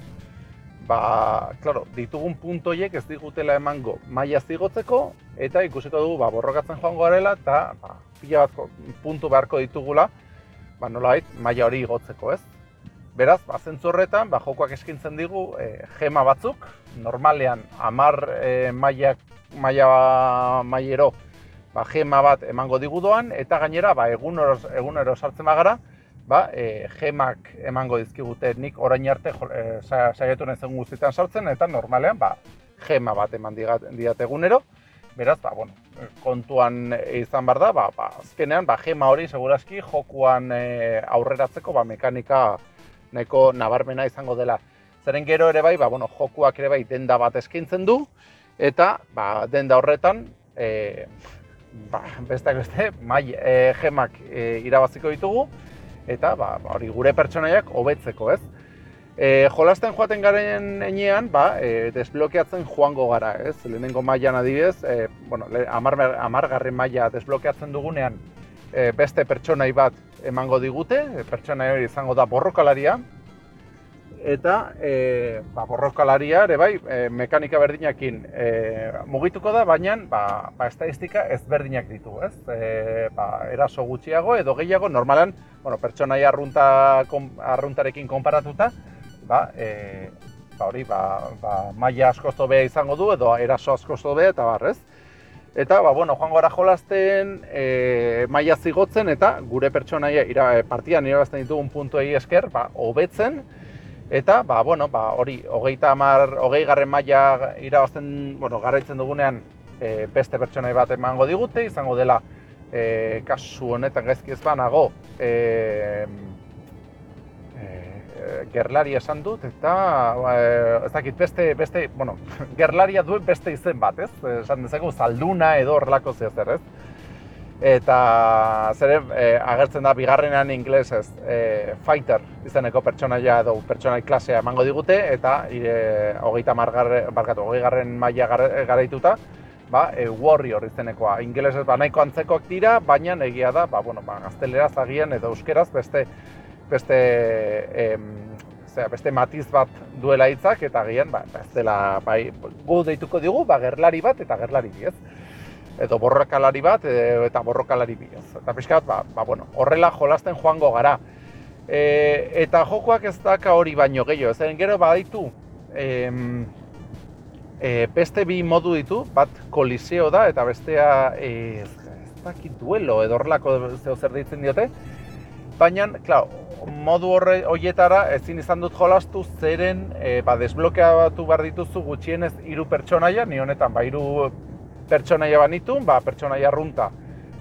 ba, claro, ditugun punto horiek ez digutela emango maila zigotzeko eta ikusiko dugu ba, borrokatzen joango garela eta ba, pila bat puntu beharko ditugula ba, nolait, maila hori igotzeko, ez? Beraz, ba, horretan, ba, jokoak eskintzen digu e, gema batzuk, normalean amar e, maila, maila, mailero ba, gema bat emango digudoan, eta gainera, ba, egunero, egunero sartzen bagara, ba, e, gemak emango dizkigute nik orain arte e, saiatu nahi zen guztietan sartzen, eta normalean, ba, gema bat eman diat egunero, beraz, ba, bueno, kontuan izan bar da, ba, ba, azkenean, ba, gema hori segurazki jokuan e, aurreratzeko ba, mekanika nahiko nabarmena izango dela. Zeren gero ere bai, ba, bueno, jokuak ere bai denda bat eskaintzen du, eta ba, denda horretan, e, ba, besteak beste, mai, e, gemak e, irabaziko ditugu, eta ba, ba, hori gure pertsonaiak hobetzeko, ez? E, jolasten joaten garen enean, ba, e, desblokeatzen joango gara, ez? Lehenengo mailan adibidez, e, bueno, amar, amargarren maila desblokeatzen dugunean, e, beste pertsonai bat emango digute, pertsonai hori izango da borrokalaria, eta e, ba, borrokalaria ere bai, e, mekanika berdinakin e, mugituko da, baina ba, ba, estadistika ezberdinak ditu, ez? E, ba, eraso gutxiago edo gehiago, normalan, bueno, pertsonai arrunta, kom, arruntarekin konparatuta, ba, e, ba, hori, ba, ba, maia askoz bea izango du edo eraso askoz bea eta barrez. Eta, ba, bueno, joan gara jolasten, e, maia zigotzen eta gure pertsonaia ira, partian irabazten ditugun puntuei esker, ba, hobetzen, Eta, ba, bueno, ba, hori, hogeita amar, hogei garren maila irabazten, bueno, garaitzen dugunean e, beste pertsonai bat emango digute, izango dela e, kasu honetan gaizki ez banago e, e, gerlari esan dut, eta e, ez dakit beste, beste, bueno, gerlaria duen beste izen bat, ez? Esan dezakegu, zalduna edo horrelako zehazer, ez? Eta zer e, agertzen da bigarrenean inglesez e, fighter izeneko pertsonaia edo pertsonai klasea emango digute eta ire, hogeita margarren, barkatu, hogei garren maila garaituta ba, e, warrior izenekoa. Ingelesez ba, nahiko antzekoak dira, baina egia da, ba, bueno, ba, gazteleraz agian edo euskeraz beste, beste, em, zera, beste matiz bat duela hitzak eta agian ba, ez dela, bai, gu deituko digu, ba, gerlari bat eta gerlari bi, ez? Edo borrokalari bat eta borrokalari bi. Eta pixkat, ba, ba, bueno, horrela jolasten joango gara. E, eta jokoak ez daka hori baino gehiago, ez gero baditu e, e, beste bi modu ditu, bat koliseo da eta bestea e, ez dakit duelo edo horrelako zeo zer ditzen diote. Baina, klar, modu horre hoietara ezin izan dut jolastu zeren e, ba, desblokeatu behar dituzu gutxienez hiru pertsonaia, ni honetan ba hiru pertsonaia banitu, ba, pertsonaia arrunta,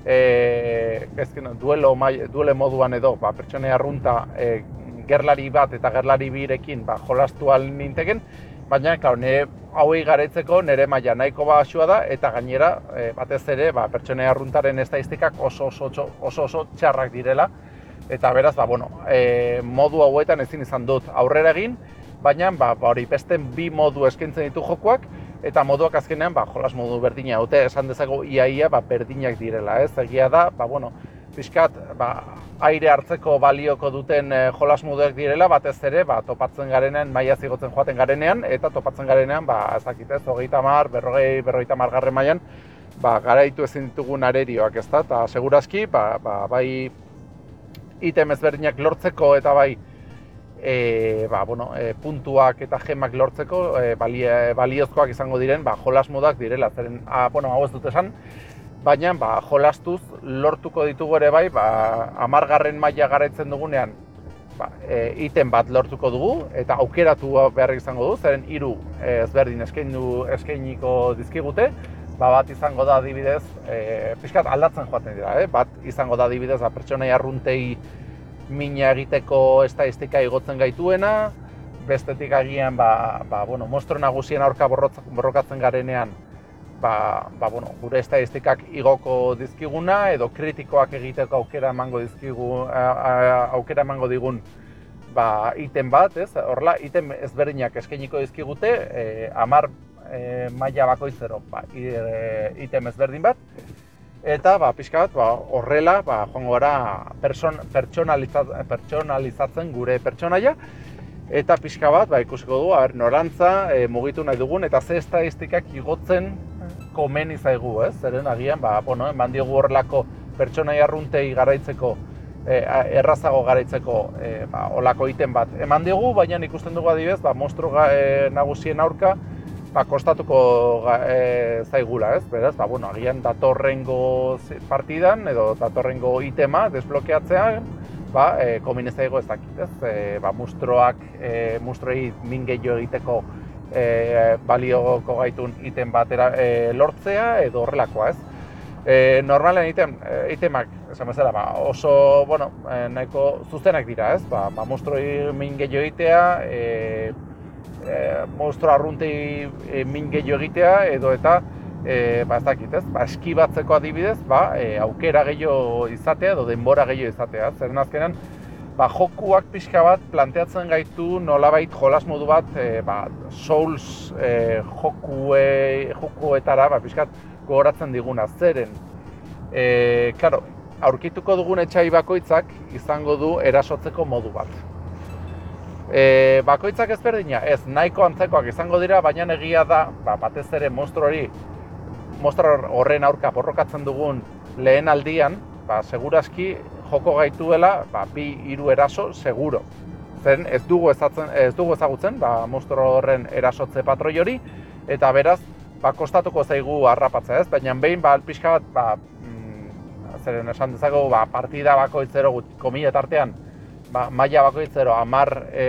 e, ezken, duelo, mai, duele moduan edo, ba, pertsonaia arrunta e, gerlari bat eta gerlari birekin ba, jolastu ninteken, baina, klar, nire hauei garetzeko nire maila nahiko basua da, eta gainera, e, batez ere, ba, pertsonaia arruntaren estadistikak oso oso, oso, oso, oso txarrak direla, eta beraz, ba, bueno, e, modu hauetan ezin izan dut aurrera egin, baina, ba, ba, hori, beste bi modu eskaintzen ditu jokoak, eta moduak azkenean ba, jolas modu berdina dute, esan dezago iaia ba, berdinak direla, ez? Egia da, ba, bueno, pixkat, ba, aire hartzeko balioko duten e, jolas moduak direla, batez ere, ba, topatzen garenean, maia zigotzen joaten garenean, eta topatzen garenean, ba, ezakitez, hogeita mar, berrogei, berrogeita mar garren maian, ba, garaitu ezin ditugun arerioak, ez da, eta segurazki, ba, ba, bai, item ezberdinak lortzeko eta bai, e, ba, bueno, e, puntuak eta gemak lortzeko e, baliozkoak izango diren ba, jolas modak direla. Zeren, a, ah, bueno, hau ez dut esan, baina ba, jolastuz lortuko ditugu ere bai, ba, amargarren maila garaitzen dugunean, ba, e, iten bat lortuko dugu eta aukeratu behar izango du, zeren hiru e, ezberdin eskainu eskainiko dizkigute, ba, bat izango da adibidez, e, pixkat aldatzen joaten dira, eh? bat izango da adibidez ba, pertsonai arruntei mina egiteko estadistika igotzen gaituena, bestetik agian ba, ba, bueno, mostro nagusien aurka borrokatzen garenean ba, ba, bueno, gure estadistikak igoko dizkiguna edo kritikoak egiteko aukera emango dizkigu aukera emango digun ba, iten bat, ez? Horla, iten ezberdinak eskainiko dizkigute, e, amar e, maila bakoizero ba, e, item ezberdin bat, eta ba, pixka bat, ba, horrela ba, joango gara person, pertsonalizatzen gure pertsonaia eta pixka bat ba, ikusiko du, aber, norantza e, mugitu nahi dugun eta ze estadistikak igotzen komen izaigu, ez? Zeren agian, ba, bueno, eman diogu horrelako pertsonaia arruntei garaitzeko e, errazago garaitzeko e, ba, olako iten bat eman diogu, baina ikusten dugu adibidez, ba, monstru e, nagusien aurka ba, kostatuko e, zaigula, ez? Beraz, ba, bueno, agian datorrengo partidan edo datorrengo itema desblokeatzea, ba, e, komine zaigo ez dakit, ez? E, ba, mustroak, e, mustroei min gehiago egiteko e, balioko gaitun item batera e, lortzea edo horrelakoa, ez? E, normalen item, e, itemak, esan bezala, ba, oso, bueno, e, nahiko zuzenak dira, ez? Ba, ba monstruoi min gehiago egitea, e, e, monstro arruntei e, min gehiago egitea, edo eta, e, ba, ez dakit, ez? Ba, eskibatzeko adibidez, ba, e, aukera gehiago izatea, edo denbora gehiago izatea, zeren azkenan, ba, jokuak pixka bat planteatzen gaitu nolabait jolas modu bat e, ba, Souls e, jokue, jokuetara ba, pixka gogoratzen diguna. Zeren, e, claro, aurkituko dugun etxai bakoitzak izango du erasotzeko modu bat. E, bakoitzak ezberdina, ez nahiko antzekoak izango dira, baina egia da, ba, batez ere monstru hori, monstru horren aurka borrokatzen dugun lehen aldian, ba, seguraski joko gaituela ba, bi hiru eraso seguro. Zen ez dugu ezatzen, ez dugu ezagutzen ba, monstro horren erasotze patroi hori eta beraz ba, kostatuko zaigu harrapatzea, ez? Baina behin ba pixka bat ba, mm, zeren esan dezakegu ba, partida bakoitzero gut komila tartean ba, maila bakoitzero 10 e,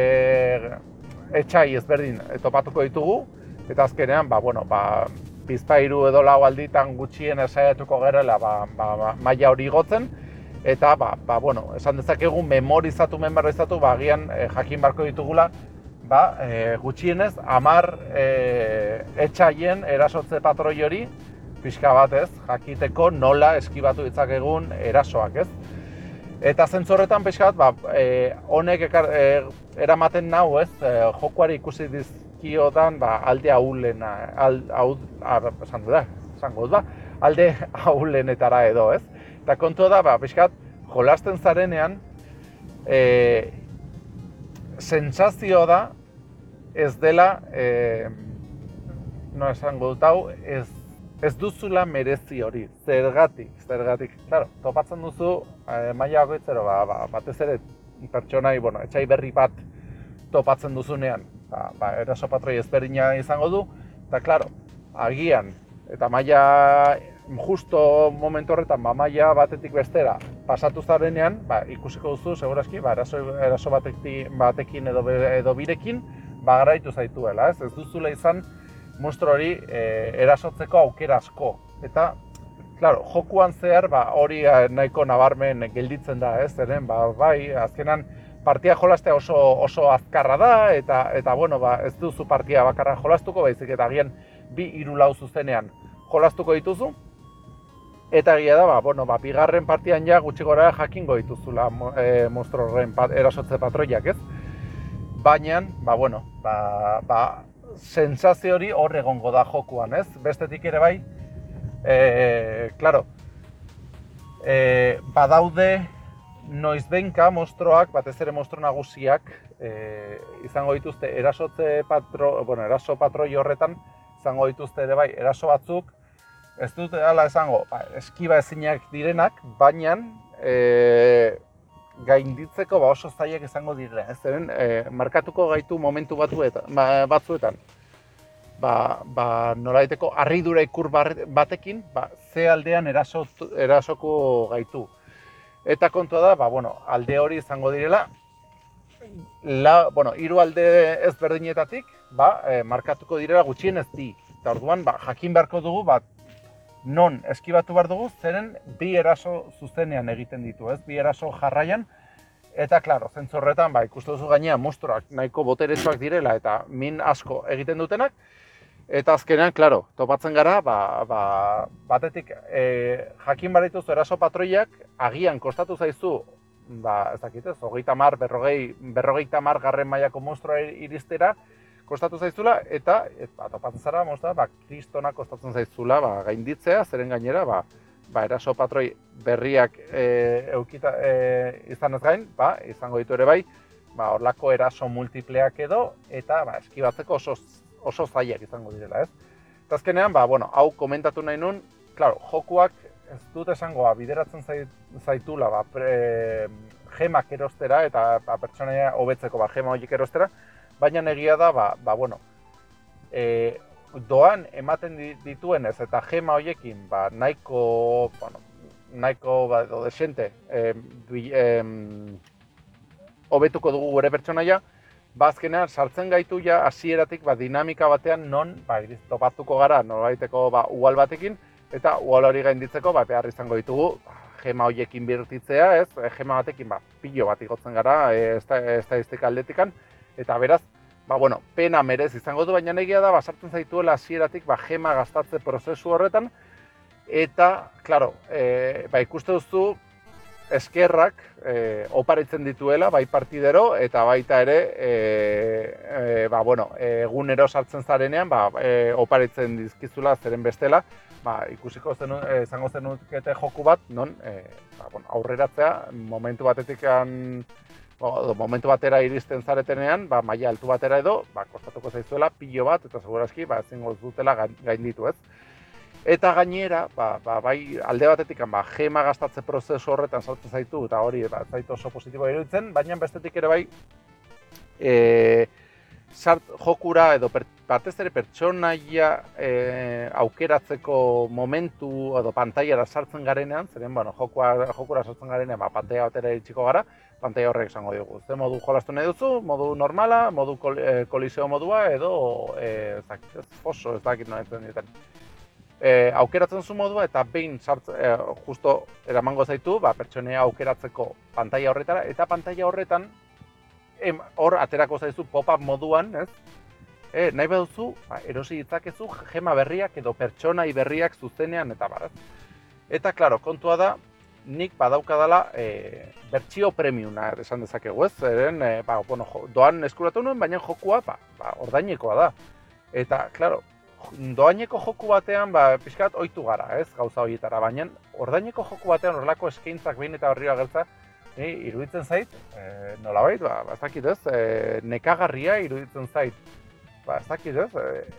etxai ezberdin topatuko ditugu eta azkenean ba, bueno, ba, bizpairu edo lau alditan gutxien esaiatuko gerela ba, ba, ba, maila hori igotzen eta ba, ba, bueno, esan dezakegu memorizatu, memorizatu, ba, agian e, jakin barko ditugula ba, e, gutxienez hamar e, etxaien erasotze patroi hori pixka bat ez, jakiteko nola eskibatu ditzakegun erasoak ez. Eta zentzu horretan pixka bat, ba, e, honek ekar, e, eramaten nau ez, e, jokuari ikusi dizkiodan ba, alde ahulena, al, hau, a, esan da, esango ba, alde ahulenetara edo ez. Eta kontua da, ba, pixka bat, jolasten zarenean, e, sentsazio da ez dela, e, no esango dut hau, ez, ez duzula merezi hori, zergatik, zergatik. Claro, topatzen duzu, e, maila bakoitzero, ba, ba, batez ere pertsonai, bueno, etxai berri bat topatzen duzunean, ba, ba, eraso patroi ezberdina izango du, eta claro, agian, eta maila justo momentu horretan ba, maila batetik bestera pasatu zarenean, ba, ikusiko duzu segurazki ba, eraso, eraso batekin, batekin edo, edo birekin ba, garaitu zaituela, ez? Ez duzula izan monstro hori e, erasotzeko aukera asko. Eta, claro, jokuan zehar ba, hori eh, nahiko nabarmen gelditzen da, ez? Zeren, ba, bai, azkenan partia jolastea oso, oso azkarra da, eta, eta bueno, ba, ez duzu partia bakarra jolastuko, baizik eta agian bi hiru lau zuzenean jolastuko dituzu, Eta egia da, ba, bueno, ba, bigarren partian ja gutxi gora jakingo dituzula e, monstro horren pat, erasotze patroiak, ez? Baina, ba, bueno, ba, ba, sensazio hori hor egongo da jokuan, ez? Bestetik ere bai, e, claro, e, badaude noizbenka monstroak, batez ere monstro nagusiak, e, izango dituzte erasotze patro, bueno, eraso patroi horretan, izango dituzte ere bai, eraso batzuk, ez dut hala esango, ba, eskiba ezinak direnak, baina e, gainditzeko ba oso zailak izango direla, ez zeren e, markatuko gaitu momentu ba, batzuetan. Ba, ba nolaiteko harridura ikur batekin, ba, ze aldean eraso, erasoko gaitu. Eta kontua da, ba, bueno, alde hori izango direla, la, bueno, hiru alde ezberdinetatik, ba, e, markatuko direla gutxienez bi. Eta orduan, ba, jakin beharko dugu, ba, non eskibatu behar dugu, zeren bi eraso zuzenean egiten ditu, ez? Bi eraso jarraian, eta, klaro, zentzu horretan, ba, ikustu duzu gainea monstruak nahiko boteretsuak direla eta min asko egiten dutenak, eta azkenean, klaro, topatzen gara, ba, ba, batetik e, jakin behar dituzu eraso patroiak, agian kostatu zaizu, ba, ez dakit ez, hogeita mar, berrogei, berrogeita mar garren mailako monstrua iristera, kostatu zaizula, eta, et, ba, topatzen zara, mostra, ba, kristona kostatzen zaizula, ba, gainditzea, zeren gainera, ba, ba, eraso patroi berriak e, eukita, e, izan ez gain, ba, izango ditu ere bai, ba, horlako eraso multipleak edo, eta ba, eskibatzeko oso, oso zailak izango direla, ez? Eta azkenean, ba, bueno, hau komentatu nahi nun, claro, jokuak ez dut esango, ba, bideratzen zait, zaitula, ba, pre, gemak erostera, eta ba, pertsonaia hobetzeko ba, gema horiek erostera, baina egia da, ba, ba bueno, e, doan ematen di- dituenez eta gema hoiekin ba, nahiko, bueno, nahiko ba, edo desente em, hobetuko dugu gure pertsonaia, ba azkenean sartzen gaitu ja hasieratik ba, dinamika batean non ba, topatuko gara nolabaiteko ba, ugal batekin eta ugal hori gainditzeko ba, behar izango ditugu ba, gema hoiekin birtitzea, ez? E, Gema batekin ba, pilo bat igotzen gara e, esta- estadistika aldetikan eta beraz ba, bueno, pena merez izango du, baina egia da, ba, sartzen zaituela hasieratik ba, gema gastatze prozesu horretan, eta, claro, e, ba, ikuste duzu, eskerrak e, oparitzen dituela, bai partidero, eta baita ere, e, e, ba, bueno, egunero sartzen zarenean, ba, e, oparitzen dizkizula zeren bestela, ba, ikusiko zenu, e, izango zenukete joku bat, non, e, ba, bueno, aurreratzea, momentu batetikan edo momentu batera iristen zaretenean, ba, maila altu batera edo, ba, kostatuko zaizuela pilo bat, eta segurazki, ba, ezingo ez dutela gain- gainditu ez. Eta gainera, ba, ba, bai alde batetik, ba, gema gastatze prozesu horretan sartzen zaitu, eta hori ba, zaitu oso positibo iruditzen, baina bestetik ere bai, e, sart, jokura edo per, batez ere pertsonaia e, aukeratzeko momentu edo pantailara sartzen garenean, zeren bueno, jokua, jokura sartzen garenean, ba, pantaia batera itxiko gara, pantaia horrek esango digu. Ze modu jolastu nahi duzu, modu normala, modu kol, e, koliseo modua edo e, ez dakit, ez, foso, ez dakit nola entzen dieten. E, aukeratzen zu modua eta behin sartz, e, justo eramango zaitu, ba, pertsonea aukeratzeko pantaia horretara, eta pantaia horretan hor aterako zaizu pop-up moduan, ez? E, nahi baduzu, ba, erosi ditzakezu gema berriak edo pertsonai berriak zuzenean eta bar, ez? Eta, klaro, kontua da, nik badaukadala e, bertsio premiuna esan dezakegu, ez? Zeren, e, ba, bueno, jo, doan eskuratu nuen, baina jokua, ba, ba, ordainekoa da. Eta, klaro, doaineko joku batean, ba, pixkat ohitu gara, ez, gauza horietara, baina ordaineko joku batean horrelako eskaintzak behin eta berriro agertza, ni iruditzen zait, e, nolabait, ba, ba, ez dakit ez, e, nekagarria iruditzen zait, ba, ez dakit ez,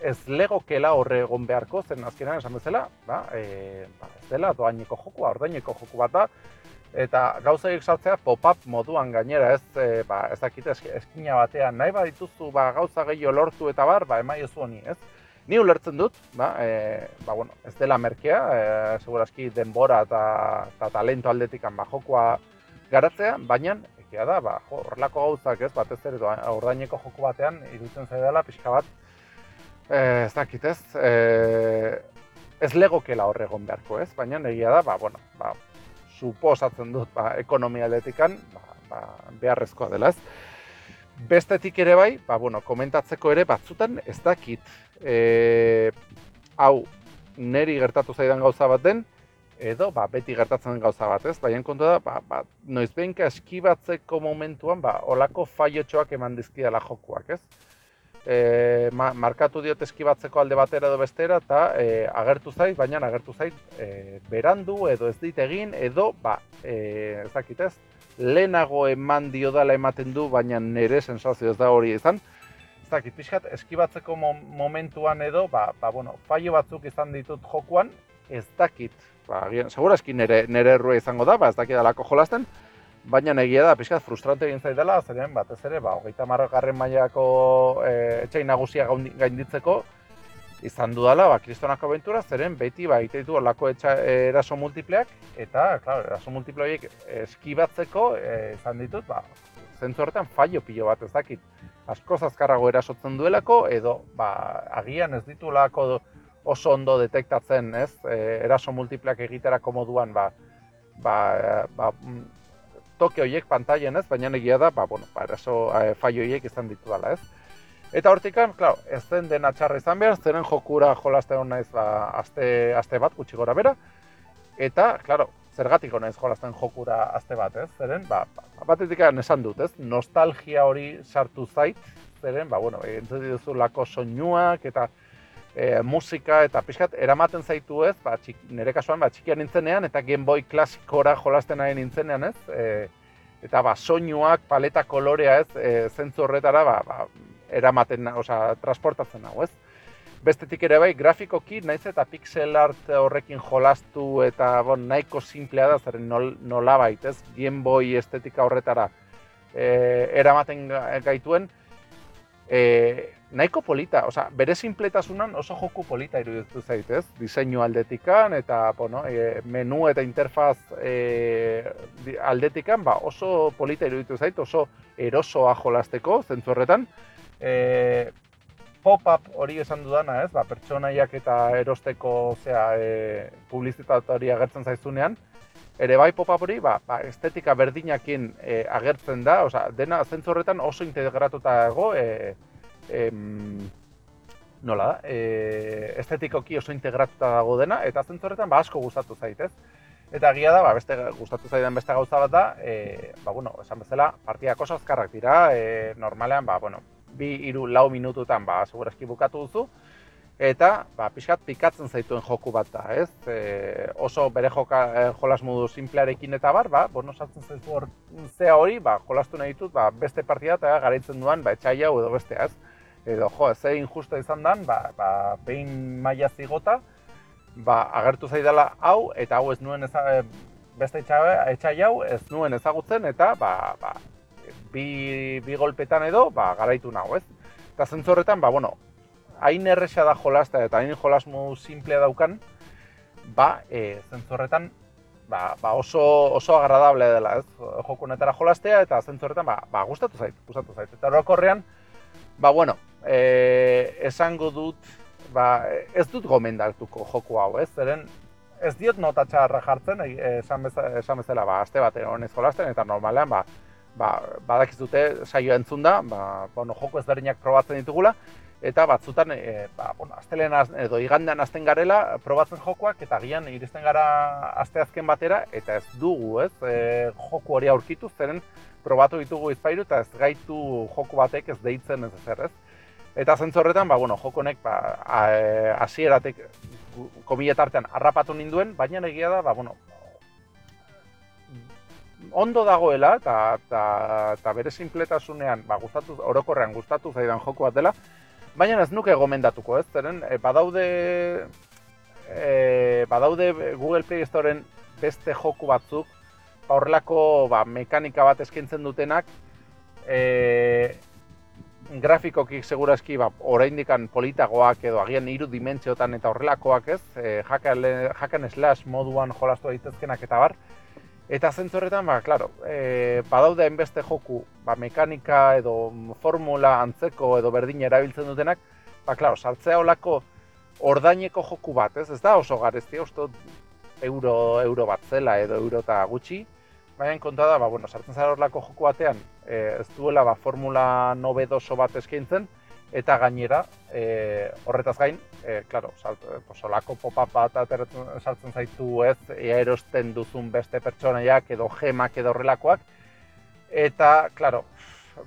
ez legokela horre egon beharko, zen azkenean esan bezala, ba, e, ba, ez dela doaineko jokua, ordaineko joku bat da, eta gauza horiek sartzea pop-up moduan gainera, ez, e, ba, ez dakit esk- eskina batean, nahi badituzu ba, gauza gehiago lortu eta bar, ba, emaiozu honi, ez? Ni ulertzen dut, ba, e, ba, bueno, ez dela merkea, e, segurazki denbora eta, eta talento aldetikan ba, jokoa garatzea, baina egia da, ba, horrelako gauzak ez, batez ere ordaineko joku batean iruditzen zaidala pixka bat, e, ez dakit ez, e, ez legokela hor egon beharko ez, baina egia da, ba, bueno, ba, suposatzen dut ba, ekonomia aldetikan ba, ba, beharrezkoa dela ez. Bestetik ere bai, ba, bueno, komentatzeko ere batzutan ez dakit. E, hau neri gertatu zaidan gauza bat den, edo ba, beti gertatzen den gauza bat, ez? Baina kontua da, ba, ba, noizbehinka eskibatzeko momentuan, ba, olako faiotxoak eman dizkidala jokuak, ez? E, ma, markatu diot eskibatzeko alde batera edo bestera, eta e, agertu zait, baina agertu zait e, berandu edo ez dit egin, edo, ba, e, ez dakit ez, lehenago eman diodala ematen du, baina nire sensazio ez da hori izan. Ez dakit, pixkat, eskibatzeko mo- momentuan edo, ba, ba, bueno, fallo batzuk izan ditut jokuan, ez dakit, ba, agian, segurazki nire, nire errua izango da, ba, ez dakit alako jolasten, baina egia da, pixkat frustrante egin zaidala, zeren batez ere, ba, hogeita margarren mailako e, etxai nagusia gainditzeko, izan dudala, ba, kristonako abentura, zeren beti, ba, egite ditu olako etxa, eraso multipleak, eta, claro, eraso multiple horiek eskibatzeko e, izan ditut, ba, zentzu horretan fallo pilo bat ez dakit. Asko azkarrago erasotzen duelako, edo, ba, agian ez ditulako oso ondo detektatzen, ez, e, eraso multipleak egiterako moduan, ba, ba, ba, mm, toke horiek pantailen ez, baina egia da, ba, bueno, ba, eraso e, fallo horiek izan ditudala, ez. Eta hortikan, claro, ez den dena txarra izan behar, zeren jokura jolasten hon naiz ba, aste, aste bat, gutxi gora bera. Eta, claro, zergatik naiz jolasten jokura aste bat, ez? Zeren, ba, ba, batetik esan dut, ez? Nostalgia hori sartu zait, zeren, ba, bueno, entzun dituzu lako soinuak eta e, musika eta pixkat eramaten zaitu ez, ba, txik, nire kasuan, ba, txikian nintzenean eta Game Boy klasikora jolasten nahi nintzenean ez, e, eta ba, soinuak, paleta kolorea ez, e, zentzu horretara, ba, ba, eramaten, osea, transportatzen hau, ez? Bestetik ere bai, grafikoki, naiz eta pixel art horrekin jolastu eta bon, nahiko simplea da, zeren nol, nolabait, ez? Game Boy estetika horretara e, eramaten ga- gaituen, e, nahiko polita, osea, bere simpletasunan oso joku polita iruditu zait, ez? Diseinu aldetikan eta, bueno, e, menu eta interfaz e, aldetikan, ba, oso polita iruditu zait, oso erosoa jolasteko, zentzu horretan. E, pop-up hori esan dudana, ez? Ba, pertsonaiak eta erosteko, osea, e, publizitate hori agertzen zaizunean, ere bai pop-up hori, ba, ba, estetika berdinakin e, agertzen da, osea, dena zentzu horretan oso integratuta dago, e, em, nola da, e, estetikoki oso integratuta dago dena, eta zentzu horretan ba, asko gustatu zaitez. Eta gia da, ba, beste gustatu zaidan beste gauza bat da, e, ba, bueno, esan bezala, partidak oso azkarrak dira, e, normalean, ba, bueno, bi, iru, lau minututan, ba, segurazki bukatu duzu, eta, ba, pixkat pikatzen zaituen joku bat da, ez? E, oso bere joka, e, jolas modu simplearekin eta bar, ba, bueno, sartzen zaitu hor, zea hori, ba, jolastu nahi ditut, ba, beste partida eta garaitzen duan, ba, etxai hau edo beste, ez? Edo jo, ez egin justa izan dan, ba, ba, behin maila zigota, ba, agertu zaidala hau, eta hau ez nuen eza, beste etxai hau, ez nuen ezagutzen, eta ba, ba, bi, bi golpetan edo, ba, garaitu nago, ez? Eta zentzorretan, ba, bueno, hain erresa da jolasta eta hain jolasmu simplea daukan, ba, e, zentzorretan, ba, ba oso, oso agradable dela, ez? Jokunetara jolastea, eta zentzorretan, ba, ba, gustatu zait, gustatu zait. Eta orokorrean, ba, bueno, e, esango dut, ba, ez dut gomendatuko joku hau, ez? Zeren, ez diot nota txarra jartzen, esan, bezala, esan bezala, ba, aste bat honez jolasten, eta normalean, ba, ba, badakizute saio entzun da, ba, bueno, joko ezberdinak probatzen ditugula, eta batzutan, e, ba, bueno, astelen edo igandean azten garela, probatzen jokoak, eta gian iristen gara asteazken batera, eta ez dugu, ez, e, joku hori aurkitu, zeren probatu ditugu izpairu, eta ez gaitu joku batek ez deitzen ez ezer, ez. Eta zentzu horretan, ba, bueno, jokonek ba, hasieratek komiletartean harrapatu ninduen, baina egia da, ba, bueno, ondo dagoela eta, eta, eta bere simpletasunean ba, gustatu, orokorrean gustatu zaidan joko bat dela, baina ez nuke gomendatuko, ez? Zeren, e, badaude, e, badaude Google Play Storeen beste joku batzuk, ba, horrelako ba, mekanika bat eskaintzen dutenak, e, grafikoki segurazki ba, oraindikan politagoak edo agian hiru dimentsiotan eta horrelakoak ez, e, hakan slash moduan jolastu daitezkenak eta bar. Eta zentzorretan, ba, klaro, e, badaude hainbeste joku, ba, mekanika edo formula antzeko edo berdin erabiltzen dutenak, ba, klaro, saltzea olako ordaineko joku bat, ez, ez da oso garezti, uste euro, euro bat zela edo euro eta gutxi, baina konta da, ba, bueno, sartzen zara horlako joku batean, e, ez duela ba, formula nobedoso bat eskaintzen, eta gainera, e, horretaz gain, e, klaro, salt, e, solako pop-up bat sartzen zaitu ez, ea erosten duzun beste pertsonaiak edo gemak edo horrelakoak, eta, klaro,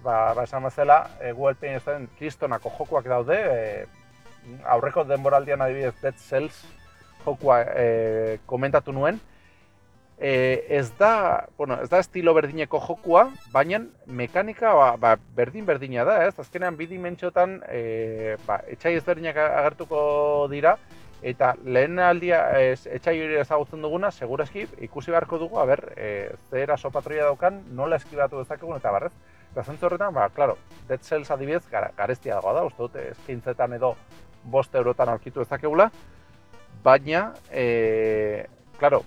ba, ba esan bezala, e, Google Pay kristonako jokuak daude, e, aurreko denboraldian adibidez Dead Cells jokua e, komentatu nuen, e, ez da, bueno, ez da estilo berdineko jokua, baina mekanika ba, ba, berdin berdina da, ez? Azkenean bi dimentsiotan e, ba, etxai ezberdinak agertuko dira eta lehen aldia ez, etxai hori ezagutzen duguna, segurazki ikusi beharko dugu, a ber, e, zer aso patroia daukan, nola eskibatu dezakegun eta barrez. Eta zentzu horretan, ba, klaro, Dead Cells adibidez, gara, garestia dagoa da, uste dute, eskintzetan edo bost eurotan aurkitu dezakegula, baina, e, klaro,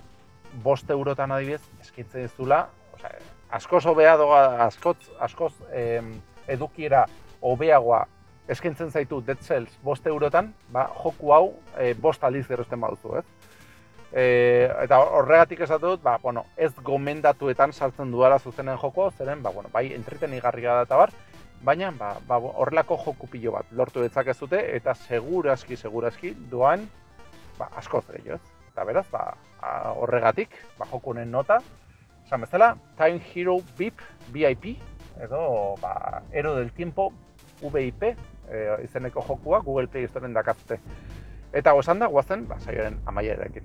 bost eurotan adibidez, eskaintzen ez dula, osea, askoz hobea doa, askoz, askoz em, edukiera hobeagoa eskaintzen zaitu Dead Cells bost eurotan, ba, joku hau e, bost aliz erosten baduzu, ez? E, eta horregatik esatu dut, ba, bueno, ez gomendatuetan sartzen duela zuzenen joko, zeren, ba, bueno, bai, entreten igarria da eta bar, baina ba, ba, horrelako joku pilo bat lortu dute eta seguraski, seguraski, doan, ba, askoz ere, ez? Eta beraz, ba, horregatik, ba, jokunen nota, esan bezala, Time Hero VIP, VIP, edo, ba, Ero del Tiempo VIP, e, izeneko jokua, Google Play Storeen dakazte. Eta gozan da, guazen, ba, saioaren amaierekin.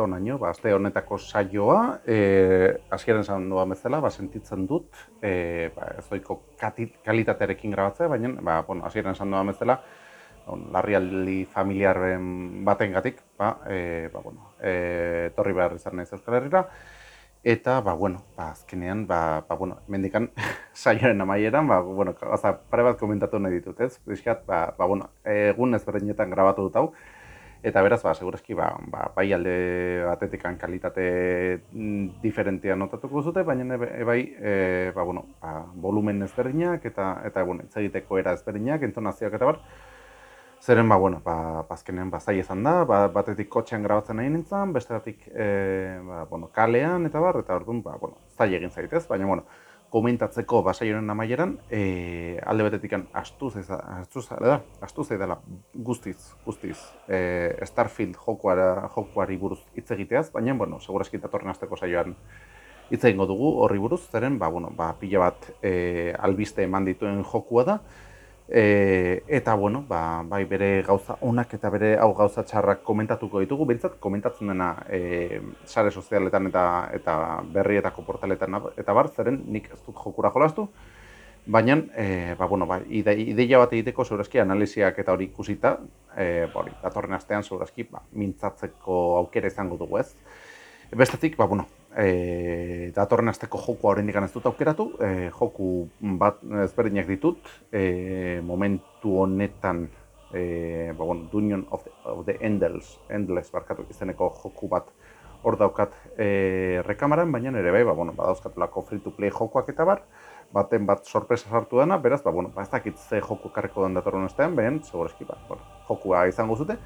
Eta onaino, ba, azte honetako saioa, e, hasieran esan doa bezala, ba, sentitzen dut, e, ba, ez doiko kalitatearekin grabatzea, baina, ba, bueno, hasieran esan doa bezala, larrialdi familiaren baten gatik, ba, e, ba, bueno, e, torri behar izan nahi Euskal Herriera, eta, ba, bueno, ba, azkenean, ba, ba, bueno, mendikan saioaren amaieran, ba, bueno, oza, pare bat komentatu nahi ditut, ez? Bizkat, ba, ba, bueno, egun ezberdinetan grabatu dut hau, Eta beraz, ba, segurazki, ba, ba, bai alde batetik kalitate mm, diferentia notatuko zute, baina e, bai, e, ba, bueno, ba, volumen ezberdinak eta, eta bueno, egiteko era ezberdinak, entonazioak eta bar. Zeren, ba, bueno, ba, bazkenen ba, zai ezan da, ba, batetik kotxean grabatzen nahi nintzen, bestetik e, ba, bueno, kalean eta bar, eta orduan, ba, bueno, zai egin zaitez, baina, bueno, komentatzeko basaioren amaieran, e, alde betetik astu da, astu dela guztiz, guztiz, e, Starfield jokuara, jokuari buruz hitz egiteaz, baina, bueno, segurazki datorren azteko saioan hitz egingo dugu horri buruz, zeren, ba, bueno, ba, pila bat e, albiste eman dituen jokua da, E, eta, bueno, ba, bai bere gauza onak eta bere hau gauza txarrak komentatuko ditugu, bintzat komentatzen dena e, sare sozialetan eta eta berrietako portaletan eta bar, zeren nik ez dut jokura jolastu, baina, e, ba, bueno, ba, ide, ideia bat egiteko zeurazki analiziak eta hori ikusita, e, ba, hori, datorren astean zeurazki, ba, mintzatzeko aukera izango dugu ez. Bestetik, ba, bueno, e, datorren azteko jokua horrein ez dut aukeratu, e, joku bat ezberdinak ditut, e, momentu honetan, e, ba, bueno, Union of the, of the Endless, Endless barkatu izeneko joku bat hor daukat e, rekamaran, baina ere bai, ba, bueno, badauzkatulako free-to-play jokuak eta bar, baten bat sorpresa sartu dena, beraz, ba, bueno, ba, ez dakit ze joku karriko den datorren astean, baina, segurazki, ba, bueno, jokua izango zute.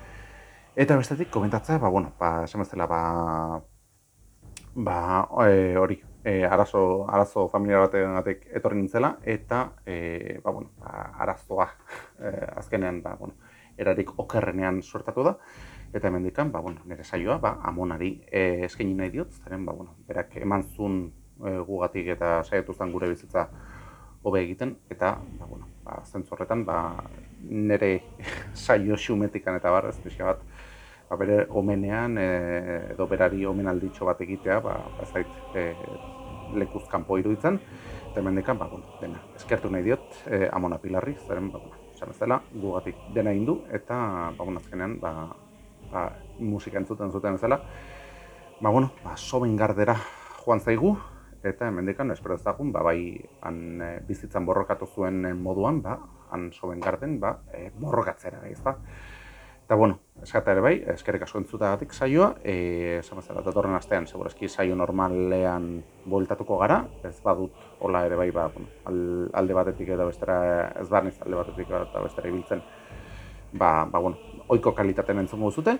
Eta bestetik, komentatzea, ba, bueno, ba, esan ba, ba, e, hori, e, arazo, arazo familiar batek etorri nintzela, eta, e, ba, bueno, ba, arazoa e, azkenean, ba, bueno, erarik okerrenean suertatu da, eta hemen dikan, ba, bueno, nire saioa, ba, amonari e, eskaini nahi diot, zaren, ba, bueno, berak eman zuen e, gugatik eta saiatu zen gure bizitza hobe egiten, eta, ba, bueno, ba, zentzorretan, ba, nire saio xumetikan eta barrez, pixka bat, ba, bere omenean e, edo berari omen alditxo bat egitea, ba, ba zait, e, lekuz kanpo iruditzen, eta hemen dekan, ba, bueno, dena, eskertu nahi diot, e, amona pilarri, zeren, ba, bueno, esan ezela, gugatik dena indu, eta, ba, bueno, azkenean, ba, ba, musika entzuten zuten ezela, ba, bueno, ba, soben gardera joan zaigu, eta hemen dekan, espero ezagun, ba, bai, han e, bizitzan borrokatu zuen moduan, ba, han soben garden, ba, e, borrokatzera, ez da. Eta, bueno, eskata ere bai, eskerrik asko entzutagatik saioa, e, esan bezala, datorren astean, segurazki saio normalean bueltatuko gara, ez badut, hola ere bai, ba, bueno, alde batetik edo bestera, ez barniz alde batetik eta bestera ibiltzen, ba, ba, bueno, oiko kalitaten entzungo zute,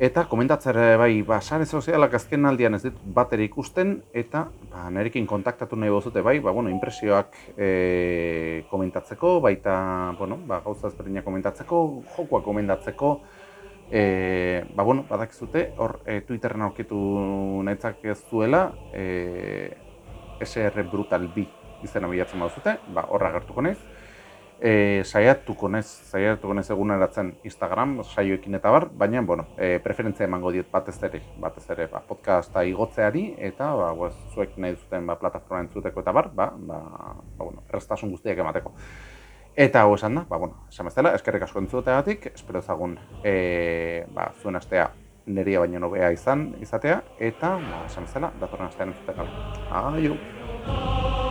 Eta komentatzera bai, ba, sare sozialak azken aldian ez dit bat ikusten, eta ba, nerekin kontaktatu nahi bozute bai, ba, bueno, impresioak e, komentatzeko, baita bueno, ba, gauza ezberdinak komentatzeko, jokoa komentatzeko, e, ba, bueno, badakizute, hor e, Twitterren aurkitu nahitzak ez duela, e, SR Brutal B izena bilatzen baduzute, ba, horra gertuko nahiz e, saiatuko nez, saiatuko nez eguneratzen Instagram, saioekin eta bar, baina, bueno, e, preferentzia emango diet batez ere, batez ere, ba, podcasta igotzeari, eta, ba, guaz, zuek nahi duzuten, ba, plataforma entzuteko eta bar, ba, ba, ba bueno, errestasun guztiak emateko. Eta hau esan da, ba, bueno, esan bezala, eskerrik asko entzuteagatik, espero ezagun, e, ba, zuen astea neria baino nobea izan, izatea, eta, ba, esan bezala, datorren astean entzuteko. Aio!